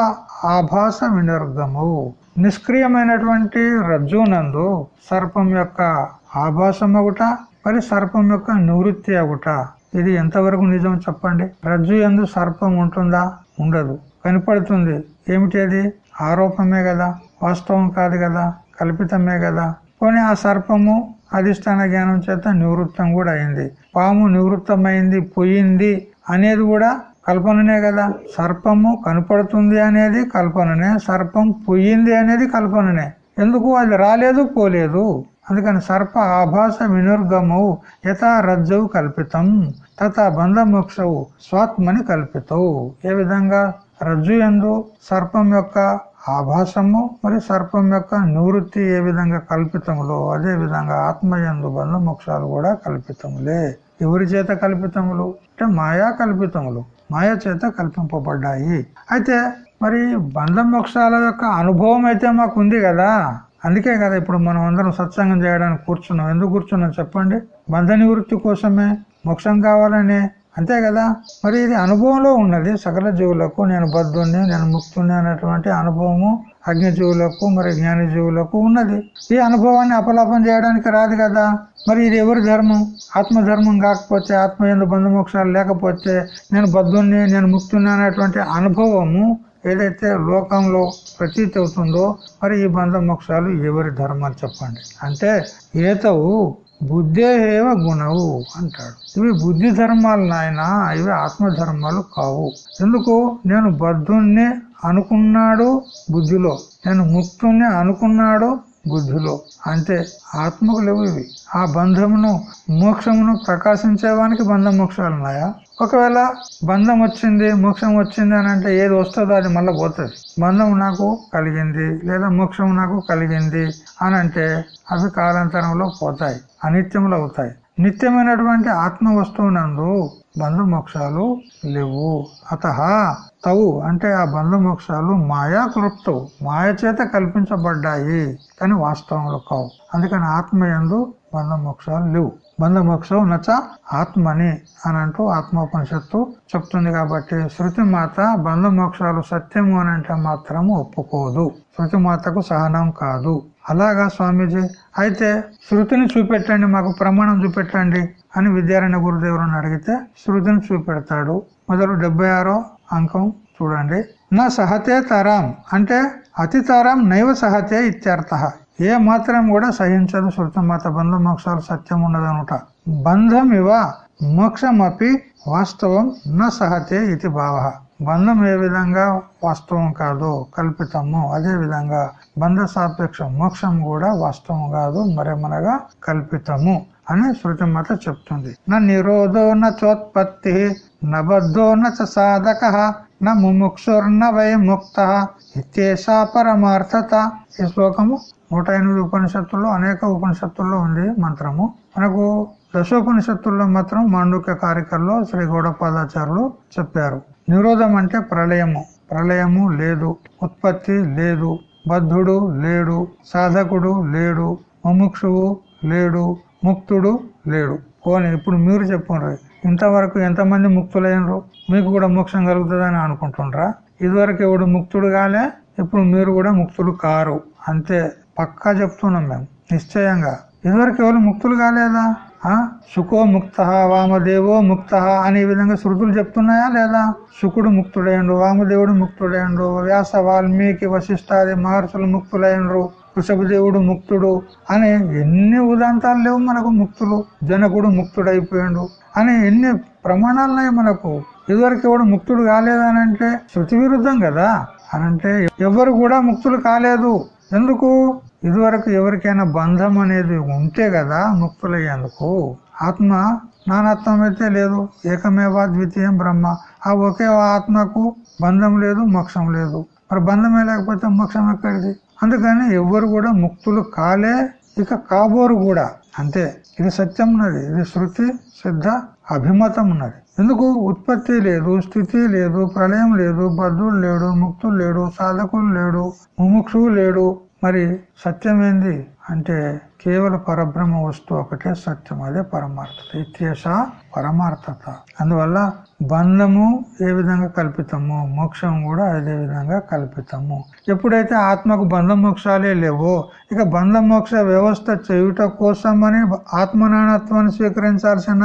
ఆభాస వినర్గము. నిష్క్రియమైనటువంటి రజ్జునందు సర్పం యొక్క ఆభాసం ఒకట మరి సర్పం యొక్క నివృత్తి ఒకట ఇది ఎంతవరకు నిజం చెప్పండి? రజ్జు ఎందు సర్పం ఉంటుందా? ఉండదు. కనపడుతుంది. ఏమిటి అది? ఆరోపమే కదా. వాస్తవం కాదు కదా. కల్పితమే కదా. పోనీ ఆ సర్పము అధిష్టాన జ్ఞానం చేత నివృత్తం కూడా అయింది. పాము నివృత్తమైంది పోయింది అనేది కూడా కల్పననే కదా. సర్పము కనపడుతుంది అనేది కల్పననే. సర్పం పోయింది అనేది కల్పననే. ఎందుకు అది రాలేదు? పోలేదు. అందుకని సర్ప ఆభాస వినుర్గమవు యథా రజ్జవు కల్పితం తథా బంధమోక్షవు స్వాత్మని కల్పితవు ఏ విధంగా? రజ్జు ఎందు సర్పం యొక్క ఆభాసము మరి సర్పం యొక్క నివృత్తి ఏ విధంగా కల్పితములో? అదే విధంగా ఆత్మయందు బంధమోక్షాలు కూడా కల్పితములే. ఎవరి చేత కల్పితములు? అంటే మాయా కల్పితములు. మాయ చేత కల్పింపబడ్డాయి. అయితే మరి బంధమోక్షాల యొక్క అనుభవం అయితే మాకు ఉంది కదా. అందుకే కదా ఇప్పుడు మనం అందరం సత్సంగం చేయడానికి కూర్చున్నాం. ఎందుకు కూర్చున్నాం చెప్పండి? బంధ నివృత్తి కోసమే? మోక్షం కావాలనే? అంతే కదా? మరి ఇది అనుభవంలో ఉన్నది. సకల జీవులకు నేను బద్ధుణ్ణి నేను ముక్తుణ్ణి అనేటువంటి అనుభవము అగ్నిజీవులకు మరి జ్ఞానజీవులకు ఉన్నది. ఈ అనుభవాన్ని అపలాపం చేయడానికి రాదు కదా? మరి ఇది ఎవరి ధర్మం? ఆత్మధర్మం కాకపోతే ఆత్మ ఎందు బంధమోక్షాలు లేకపోతే నేను బద్ధుణ్ణి నేను ముక్తున్నా అనేటువంటి అనుభవము ఏదైతే లోకంలో ప్రతీతి అవుతుందో మరి ఈ బంధ మోక్షాలు ఎవరి ధర్మాలు చెప్పండి? అంటే ఏతవు బుద్ధేవ గుణవు అంటాడు. ఇవి బుద్ధి ధర్మాలు నాయన ఇవి ఆత్మధర్మాలు కావు. ఎందుకు? నేను బద్ధుణ్ణి అనుకున్నాడు బుద్ధిలో. నేను ముక్తుణ్ణి అనుకున్నాడు బుద్ధిలో. అంటే ఆత్మకు లేవు ఇవి. ఆ బంధమును మోక్షమును ప్రకాశించేవానికి బంధ మోక్షాలు ఉన్నాయా? ఒకవేళ బంధం వచ్చింది మోక్షం వచ్చింది అని అంటే ఏది వస్తుందో అది మళ్ళీ పోతుంది. బంధం నాకు కలిగింది లేదా మోక్షం నాకు కలిగింది అని అంటే అవి కాలాంతరంలో పోతాయి అనిత్యములు అవుతాయి. నిత్యమైనటువంటి ఆత్మ వస్తువునందు బంధమోక్షాలు లేవు. అత తవు అంటే ఆ బంధుమోక్షాలు మాయా కృప్తవు మాయ చేత కల్పించబడ్డాయి కానీ వాస్తవంలో కావు. అందుకని ఆత్మ ఎందు బంధమోక్షాలు లేవు. బంధుమోక్షం నచ నచ్చ ఆత్మని అని అంటూ ఆత్మోపనిషత్తు చెప్తుంది కాబట్టి శృతి మాత బంధమోక్షాలు సత్యము అని అంటే మాత్రము ఒప్పుకోదు. శృతి మాతకు సహనం కాదు. అలాగా స్వామీజీ. అయితే శృతిని చూపెట్టండి మాకు ప్రమాణం చూపెట్టండి అని విద్యారాయణ గురుదేవుని అడిగితే శృతిని చూపెడతాడు. మొదలు డెబ్బై అంకం చూడండి. నా సహతే తరాం అంటే అతి తరాం నైవ సహతే ఇత్యర్థ. ఏ మాత్రం కూడా సహించదు శృతమాత బంధం మోక్షాలు సత్యం ఉండదనుట బంధం ఇవ మోక్షమపి వాస్తవం న సహతే ఇది భావ. బంధం ఏ విధంగా వాస్తవం కాదు కల్పితము అదే విధంగా బంధ సాపేక్షం మోక్షం కూడా వాస్తవం కాదు మరేమనగా కల్పితము అని శృతి మాత చెప్తుంది. నా నిరోధో నోత్పత్తి నబద్ధో నాధక సాధక న ముముక్షుర్న వై ముక్త ఇత్యేషా పరమార్థత. ఈ శ్లోకము నూట ఎనిమిది ఉపనిషత్తుల్లో అనేక ఉపనిషత్తుల్లో ఉంది మంత్రము. మనకు దశోపనిషత్తుల్లో మాత్రం మాండుక్య కారికల్లో శ్రీ గౌడపాదాచారులు చెప్పారు. నిరోధం అంటే ప్రళయము. ప్రళయము లేదు. ఉత్పత్తి లేదు. బద్ధుడు లేడు. సాధకుడు లేడు. ముముక్షువు లేడు. ముక్తుడు లేడు. పోనీ ఇప్పుడు మీరు చెప్పండి. ఇంతవరకు ఎంతమంది ముక్తులైనరు? మీకు కూడా మోక్షం కలుగుతుందని అనుకుంటుండ్రా? ఇదివరకు ఎవడు ముక్తుడు కాలే ఇప్పుడు మీరు కూడా ముక్తులు కారు. అంతే. పక్కా చెప్తున్నాం మేము. నిశ్చయంగా. ఇదివరకు ఎవరు ముక్తులు కాలేదా? సుఖో ముక్త వామదేవో ముక్త అనే విధంగా శృతులు చెప్తున్నాయా లేదా? శుకుడు ముక్తుడైండు వామదేవుడు ముక్తుడైండు వ్యాస వాల్మీకి వశిష్టాది మహర్షులు ముక్తులైండ్రు వృషభదేవుడు ముక్తుడు అని ఎన్ని ఉదాంతాలు లేవు మనకు ముక్తులు. జనకుడు ముక్తుడైపోయాడు అని ఎన్ని ప్రమాణాలున్నాయి మనకు. ఇదివరకు ఎవడు ముక్తుడు కాలేదనంటే శృతి విరుద్ధం కదా. అనంటే ఎవరు కూడా ముక్తులు కాలేదు. ఎందుకు? ఇదివరకు ఎవరికైనా బంధం అనేది ఉంటే కదా ముక్తులయ్యేందుకు. ఆత్మ నానత్వం అయితే లేదు ఏకమేవా ద్వితీయం బ్రహ్మ. ఆ ఒకే ఆత్మకు బంధం లేదు మోక్షం లేదు. మరి బంధమే లేకపోతే మోక్షం ఎక్కడిది? అందుకని ఎవ్వరు కూడా ముక్తులు కాలే ఇక కాబోరు కూడా. అంతే. ఇది సత్యం ఉన్నది. ఇది శృతి సిద్ధ అభిమతం ఉన్నది. ఎందుకు? ఉత్పత్తి లేదు స్థితి లేదు ప్రళయం లేదు బద్ధుడు లేడు ముక్తులు లేడు సాధకులు లేడు ముముక్షువు లేడు. మరి సత్యం ఏంది? అంటే కేవల పరబ్రహ్మ వస్తువు ఒకటే సత్యం అదే పరమార్థత ఇత్యేష పరమార్థత. అందువల్ల బంధము ఏ విధంగా కల్పితము? మోక్షం కూడా అదే విధంగా కల్పితము. ఎప్పుడైతే ఆత్మకు బంధ మోక్షాలే లేవో ఇక బంధ మోక్ష వ్యవస్థ చేయుట కోసమని ఆత్మనానత్వాన్ని స్వీకరించాల్సిన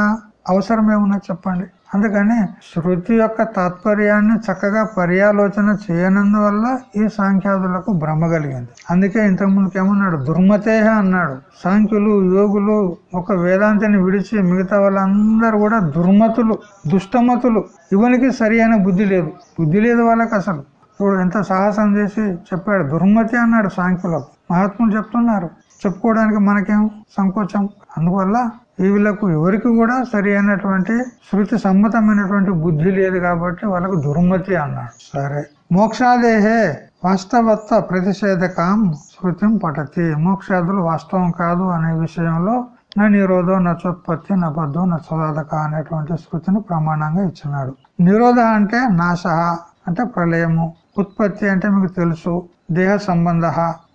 అవసరం ఏమన్నా చెప్పండి? అందుకని శృతి యొక్క తాత్పర్యాన్ని చక్కగా పర్యాలోచన చేయనందువల్ల ఈ సాంఖ్యాదులకు భ్రమ కలిగింది. అందుకే ఇంతకుముందుకు ఏమన్నాడు? దుర్మతేహ అన్నాడు. సాంఖ్యులు యోగులు ఒక వేదాంతిని విడిచి మిగతా వాళ్ళందరూ కూడా దుర్మతులు దుష్టమతులు. ఇవనికి సరి బుద్ధి లేదు. బుద్ధి లేదు వాళ్ళకి అసలు. ఇప్పుడు ఎంత సాహసం చేసి చెప్పాడు? దుర్మతి అన్నాడు సాంఖ్యులకు. మహాత్ములు చెప్తున్నారు. చెప్పుకోవడానికి మనకేం సంకోచం? అందువల్ల వీళ్ళకు ఎవరికి కూడా సరి అయినటువంటి శృతి సమ్మతమైనటువంటి బుద్ధి లేదు కాబట్టి వాళ్ళకు దుర్మతి అన్నాడు. సరే. మోక్షాదేహే వాస్తవత్వ ప్రతిషేధకం శృతిం పఠతి. మోక్షాదులు వాస్తవం కాదు అనే విషయంలో నా నిరోధో నచోత్పత్తి నబద్ధం నచోదక అనేటువంటి శృతిని ప్రమాణంగా ఇచ్చినాడు. నిరోధ అంటే నాశ అంటే ప్రళయము. ఉత్పత్తి అంటే మీకు తెలుసు. దేహ సంబంధ.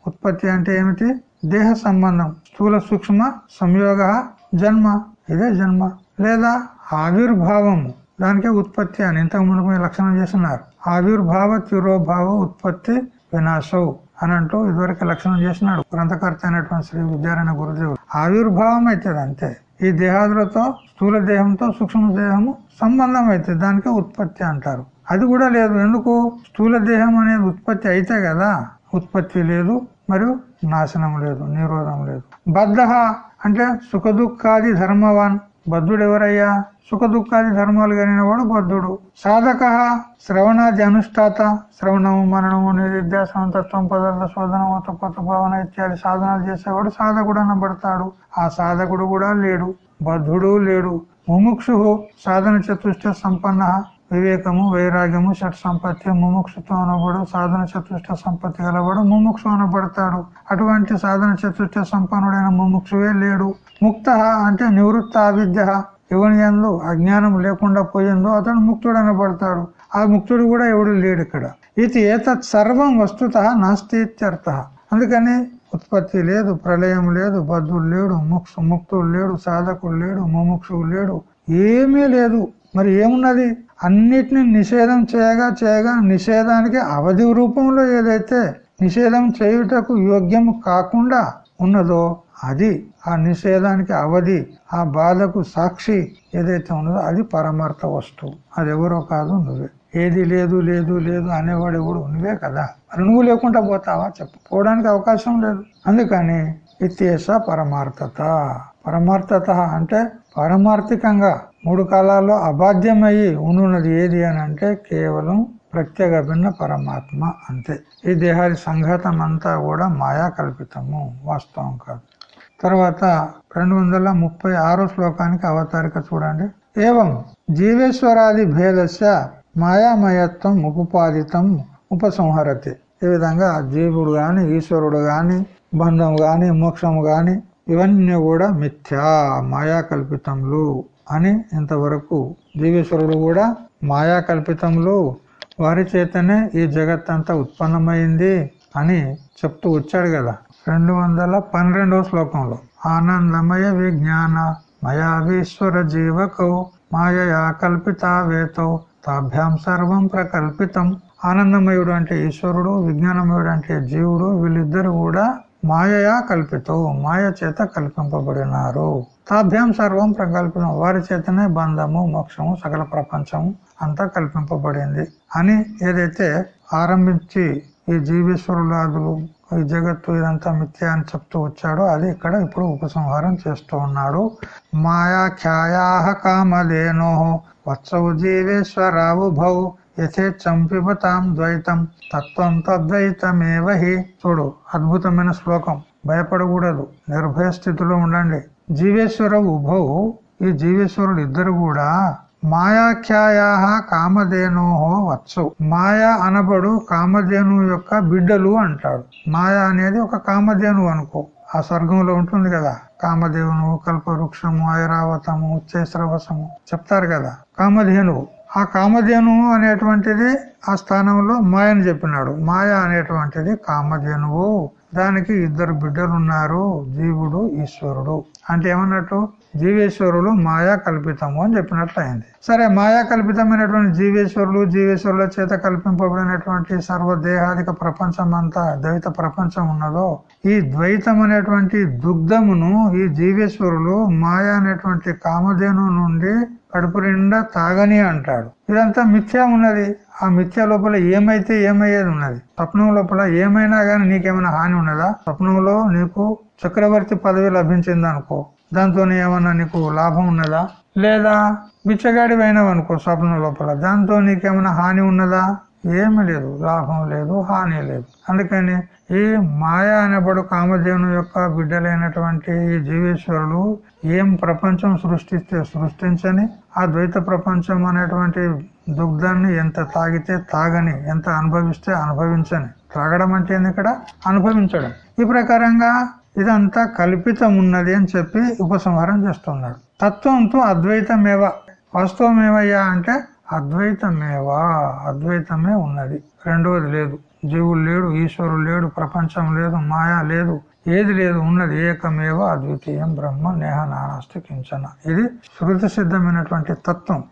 ఉత్పత్తి అంటే ఏమిటి? దేహ సంబంధం. స్థూల సూక్ష్మ సంయోగ జన్మ ఇదే జన్మ లేదా ఆవిర్భావము దానికే ఉత్పత్తి అని. ఇంతకు మునుపు లక్షణం చేస్తున్నారు. ఆవిర్భావ తిరోభావ ఉత్పత్తి వినాశవు అని అంటూ ఇదివరకు లక్షణం చేసినాడు గ్రంథకర్త అయినటువంటి శ్రీ విద్యారాయణ గురుదేవుడు. ఆవిర్భావం అవుతుంది అంతే. ఈ దేహాదులతో స్థూల దేహంతో సూక్ష్మ దేహము సంబంధం అవుతుంది. దానికే ఉత్పత్తి అంటారు. అది కూడా లేదు. ఎందుకు? స్థూల దేహం అనేది ఉత్పత్తి అయితే కదా ఉత్పత్తి లేదు మరియు నాశనం లేదు నిరోధం లేదు. బద్ధ అంటే సుఖదుఖాది ధర్మవాన్ బద్ధుడు ఎవరయ్యా ధర్మాలు కలిగిన వాడు బద్ధుడు. సాధక శ్రవణాది అనుష్ఠాత శ్రవణము మరణము నిధిధ్యాసనం తత్వం పదార్థ శోధనము కొత్త భావన ఇత్యాది సాధనాలు చేసేవాడు సాధకుడు అనబడతాడు. ఆ సాధకుడు కూడా లేడు. బద్ధుడు లేడు. ముముక్షు సాధన చతుష్ట సంపన్న వివేకము వైరాగ్యము షట్ సంపత్తి ముముక్షుత్వం అనబడు సాధన చతుష్ట సంపత్తి గలవాడు ముముక్షు అనబడతాడు. అటువంటి సాధన చతుష్ట సంపన్నుడైన ముముక్షువే లేడు. ముక్త అంటే నివృత్త అవిద్య. ఎవని ఎందు అజ్ఞానం లేకుండా పోయిందో అతడు ముక్తుడు అనబడతాడు. ఆ ముక్తుడు కూడా ఎవడు లేడు ఇక్కడ. ఇది ఏతత్ సర్వం వస్తుత నాస్తి ఇత్యర్థ అందుకని ఉత్పత్తి లేదు ప్రళయం లేదు బద్ధుడు లేడు ముక్షు ముక్తుడు లేడు సాధకుడు లేడు ముముక్షుడు లేడు. ఏమీ లేదు. మరి ఏమున్నది? అన్నిటిని నిషేధం చేయగా చేయగా నిషేధానికి అవధి రూపంలో ఏదైతే నిషేధం చేయుటకు యోగ్యం కాకుండా ఉన్నదో అది ఆ నిషేధానికి అవధి ఆ బాధకు సాక్షి ఏదైతే ఉన్నదో అది పరమార్థ వస్తువు. అది ఎవరో కాదు నువ్వే. ఏది లేదు లేదు లేదు అనేవాడు ఎవడు? నువ్వే కదా. మరి నువ్వు లేకుండా పోతావా? చెప్పు. పోవడానికి అవకాశం లేదు. అందుకని ఇత్యేష పరమార్థత. పరమార్థత అంటే పారమార్థికంగా మూడు కాలాల్లో అబాధ్యమయ్యి ఉండున్నది ఏది అని అంటే కేవలం ప్రత్యేక భిన్న పరమాత్మ అంతే. ఈ దేహాది సంఘాతం అంతా కూడా మాయా కల్పితము వాస్తవం కాదు. తర్వాత రెండు వందల ముప్పై ఆరో శ్లోకానికి అవతారిక చూడండి. ఏవం జీవేశ్వరాది భేదస్య మాయామయత్వం ఉపపాదితం ఉపసంహరతి. ఈ విధంగా జీవుడు గాని ఈశ్వరుడు గాని బంధం గాని మోక్షము గాని ఇవన్నీ కూడా మిథ్యా మాయా కల్పితములు అని ఇంతవరకు జీవేశ్వరుడు కూడా మాయా కల్పితములు వారి చేతనే ఈ జగత్తంతా ఉత్పన్నమైంది అని చెప్తూ వచ్చాడు కదా. రెండు వందల పన్నెండవ శ్లోకంలో ఆనందమయ విజ్ఞాన మయావీశ్వర జీవకౌ మాయయా కల్పితావేతో తాభ్యాం సర్వం ప్రకల్పితం. ఆనందమయుడు అంటే ఈశ్వరుడు విజ్ఞానమయుడు అంటే జీవుడు వీళ్ళిద్దరు కూడా మాయయా కల్పితో మాయ చేత కల్పింపబడినారు. తాభ్యాం సర్వం ప్రకల్పితం వారి చేతనే బంధము మోక్షము సకల ప్రపంచము అంతా కల్పింపబడింది. అని ఏదైతే ఆరంభించి ఈ జీవేశ్వరులాదులు ఈ జగత్తు ఇదంతా మిథ్య అని చెప్తూ వచ్చాడో అది ఇక్కడ ఇప్పుడు ఉపసంహారం చేస్తూ ఉన్నాడు. మాయాఖ్యాయా కామధేనో వత్సవు జీవేశ్వరావు భౌ యథేచ్ఛం పిబతాం ద్వైతం తత్వం తద్వైతమేవహి చూడు అద్భుతమైన శ్లోకం. భయపడకూడదు నిర్భయ స్థితిలో ఉండండి. జీవేశ్వర ఉభౌ ఈ జీవేశ్వరుడు ఇద్దరు కూడా మాయాఖ్యాయా కామధేనోహో వచ్చు. మాయా అనబడు కామధేను యొక్క బిడ్డలు అంటాడు. మాయా అనేది ఒక కామధేను అనుకో. ఆ స్వర్గంలో ఉంటుంది కదా. కామదేవును కల్పవృక్షము ఐరావతము ఉచ్చేశ్రవసము చెప్తారు కదా. కామధేనువు. ఆ కామధేను అనేటువంటిది ఆ స్థానంలో మాయను చెప్పినాడు. మాయ అనేటువంటిది కామధేనువు. దానికి ఇద్దరు బిడ్డలు ఉన్నారు జీవుడు ఈశ్వరుడు. అంటే ఏమన్నట్టు? జీవేశ్వరులు మాయా కల్పితము అని చెప్పినట్లు అయింది సరే మాయా కల్పితమైనటువంటి జీవేశ్వరులు జీవేశ్వరుల చేత కల్పింపబడినటువంటి సర్వదేహాదిక ప్రపంచం అంతా ద్వైత ప్రపంచం ఉన్నదో ఈ ద్వైతం అనేటువంటి దుగ్ధమును ఈ జీవేశ్వరులు మాయా అనేటువంటి కామధేను నుండి కడుపు నిండా తాగని అంటాడు. ఇదంతా మిథ్యా ఉన్నది. ఆ మిథ్య లోపల ఏమైతే ఏమయ్యేది ఉన్నది? స్వప్నం లోపల ఏమైనా గానీ నీకేమైనా హాని ఉన్నదా? స్వప్నంలో నీకు చక్రవర్తి పదవి లభించింది అనుకో దాంతో ఏమన్నా నీకు లాభం ఉన్నదా? లేదా బిచ్చగాడి పోయినావు అనుకో స్వప్న లోపల. దాంతో నీకేమైనా హాని ఉన్నదా? ఏమి లేదు. లాభం లేదు హాని లేదు. అందుకని ఈ మాయా అనేప్పుడు కామధేను యొక్క బిడ్డలైనటువంటి ఈ జీవేశ్వరులు ఏం ప్రపంచం సృష్టిస్తే సృష్టించని ఆ ద్వైత ప్రపంచం అనేటువంటి దుగ్ధాన్ని ఎంత తాగితే తాగని ఎంత అనుభవిస్తే అనుభవించని త్రాగడం అంటే ఇక్కడ? అనుభవించడం. ఈ ప్రకారంగా ఇదంతా కల్పితం ఉన్నది అని చెప్పి ఉపసంహారం చేస్తున్నాడు. తత్వంతో అద్వైతమేవ? వాస్తవమేవయ్యా అంటే అద్వైతమేవా అద్వైతమే ఉన్నది. రెండవది లేదు. జీవుడు లేడు ఈశ్వరుడు లేడు ప్రపంచం లేదు మాయా లేదు ఏది లేదు ఉన్నది. ఏకమేవ అద్వితీయం బ్రహ్మ నేహ నానాస్తి కించన. ఇది శృతి సిద్ధమైనటువంటి తత్వం.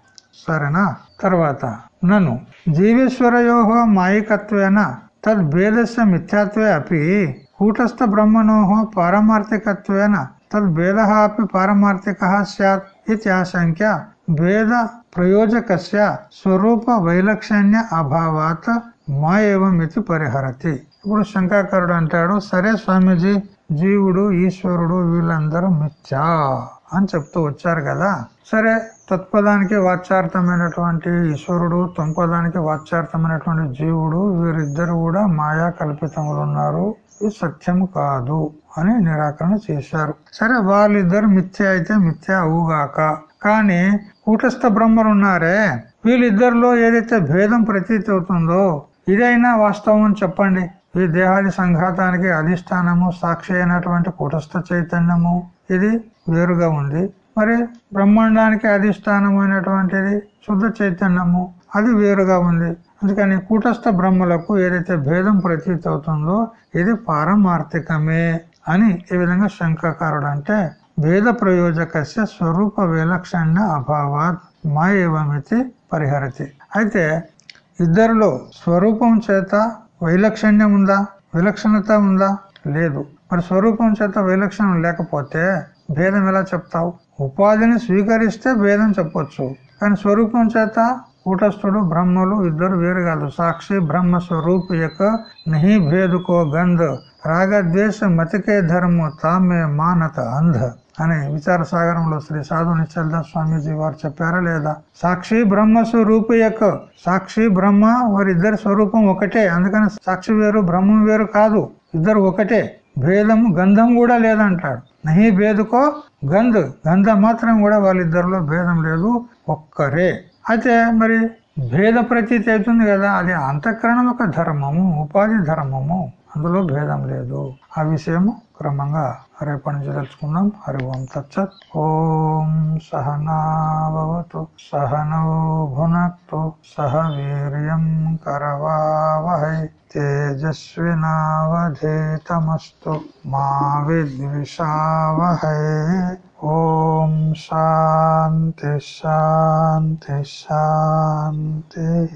సరేనా? తర్వాత నన్ను జీవేశ్వరయోహో మాయికత్వేన తద్భేదస్య మిథ్యాత్వే అపి కూటస్థ బ్రహ్మణోహ పారమార్థికత్వేన తద్భేద అపి పారమార్థిక సత్ ఇత్యాశంక్య. భేద ప్రయోజకస్య స్వరూప వైలక్షణ్య అభావాత్ మా ఏవమితి పరిహరతి. ఇప్పుడు శంకాకరుడు అంటాడు సరే స్వామీజీ జీవుడు ఈశ్వరుడు వీళ్ళందరూ మిథ్యా అని చెప్తూ వచ్చారు కదా. సరే తత్పదానికి వాచ్యార్థమైనటువంటి ఈశ్వరుడు తొంపదానికి వాచ్యార్థమైనటువంటి జీవుడు వీరిద్దరు కూడా మాయా కల్పితములు ఉన్నారు ఇది సత్యం కాదు అని నిరాకరణ చేశారు. సరే వాళ్ళిద్దరు మిథ్య అయితే మిథ్య అవుగాక. కానీ కూటస్థ బ్రహ్మలున్నారే. వీళ్ళిద్దరిలో ఏదైతే భేదం ప్రతీతి అవుతుందో ఇదైనా వాస్తవం అని చెప్పండి. ఈ దేహాది సంఘాతానికి అధిష్టానము సాక్షి అయినటువంటి కూటస్థ చైతన్యము ఇది వేరుగా ఉంది. మరి బ్రహ్మాండానికి అధిష్టానమైనటువంటిది శుద్ధ చైతన్యము అది వేరుగా ఉంది. అందుకని కూటస్థ బ్రహ్మలకు ఏదైతే భేదం ప్రతీతి అవుతుందో ఇది పారమార్థికమే అని ఈ విధంగా శంకాకారుడు అంటే భేద ప్రయోజకస్య స్వరూప విలక్షణ అభావాత్ మా ఏవమితి పరిహరతి. అయితే ఇద్దరిలో స్వరూపం చేత వైలక్షణ్యం ఉందా? విలక్షణత ఉందా? లేదు. మరి స్వరూపం చేత విలక్షణం లేకపోతే భేదం ఎలా చెప్తావు? ఉపాధిని స్వీకరిస్తే భేదం చెప్పొచ్చు. కానీ స్వరూపం చేత కూటస్థుడు బ్రహ్మలు ఇద్దరు వేరు కాదు. సాక్షి బ్రహ్మ స్వరూప యొక్క నహి భేదుకో గంధ. రాగద్వేష మతికే ధర్మ తామే మానత అంధ అని విచార సాగరంలో శ్రీ సాధు నిశ్చల్దాస్ స్వామీజీ వారు చెప్పారా లేదా? సాక్షి బ్రహ్మ స్వరూప యొక్క సాక్షి బ్రహ్మ వారిద్దరి స్వరూపం ఒకటే. అందుకని సాక్షి వేరు బ్రహ్మం వేరు కాదు. ఇద్దరు ఒకటే. భేదము గంధం కూడా లేదంటాడు. నహి భేదుకో గంధ్ గంధం మాత్రం కూడా వాళ్ళిద్దరిలో భేదం లేదు ఒక్కరే. అయితే మరి భేద ప్రతీతి అవుతుంది కదా అది అంతఃకరణం ఒక ధర్మము ఉపాధి ధర్మము అందులో భేదం లేదు. ఆ విషయము క్రమంగా రేపటి నుంచి తెలుసుకుందాం. హరి ఓం తచ్చత్ ఓం సహనాభవతు. సహనో భునక్తు. సహ వీర్యం కరవావహై. తేజస్వినావధేతమస్తు. మా విద్విషావహై. ఓం శాంతి శాంతి శాంతి.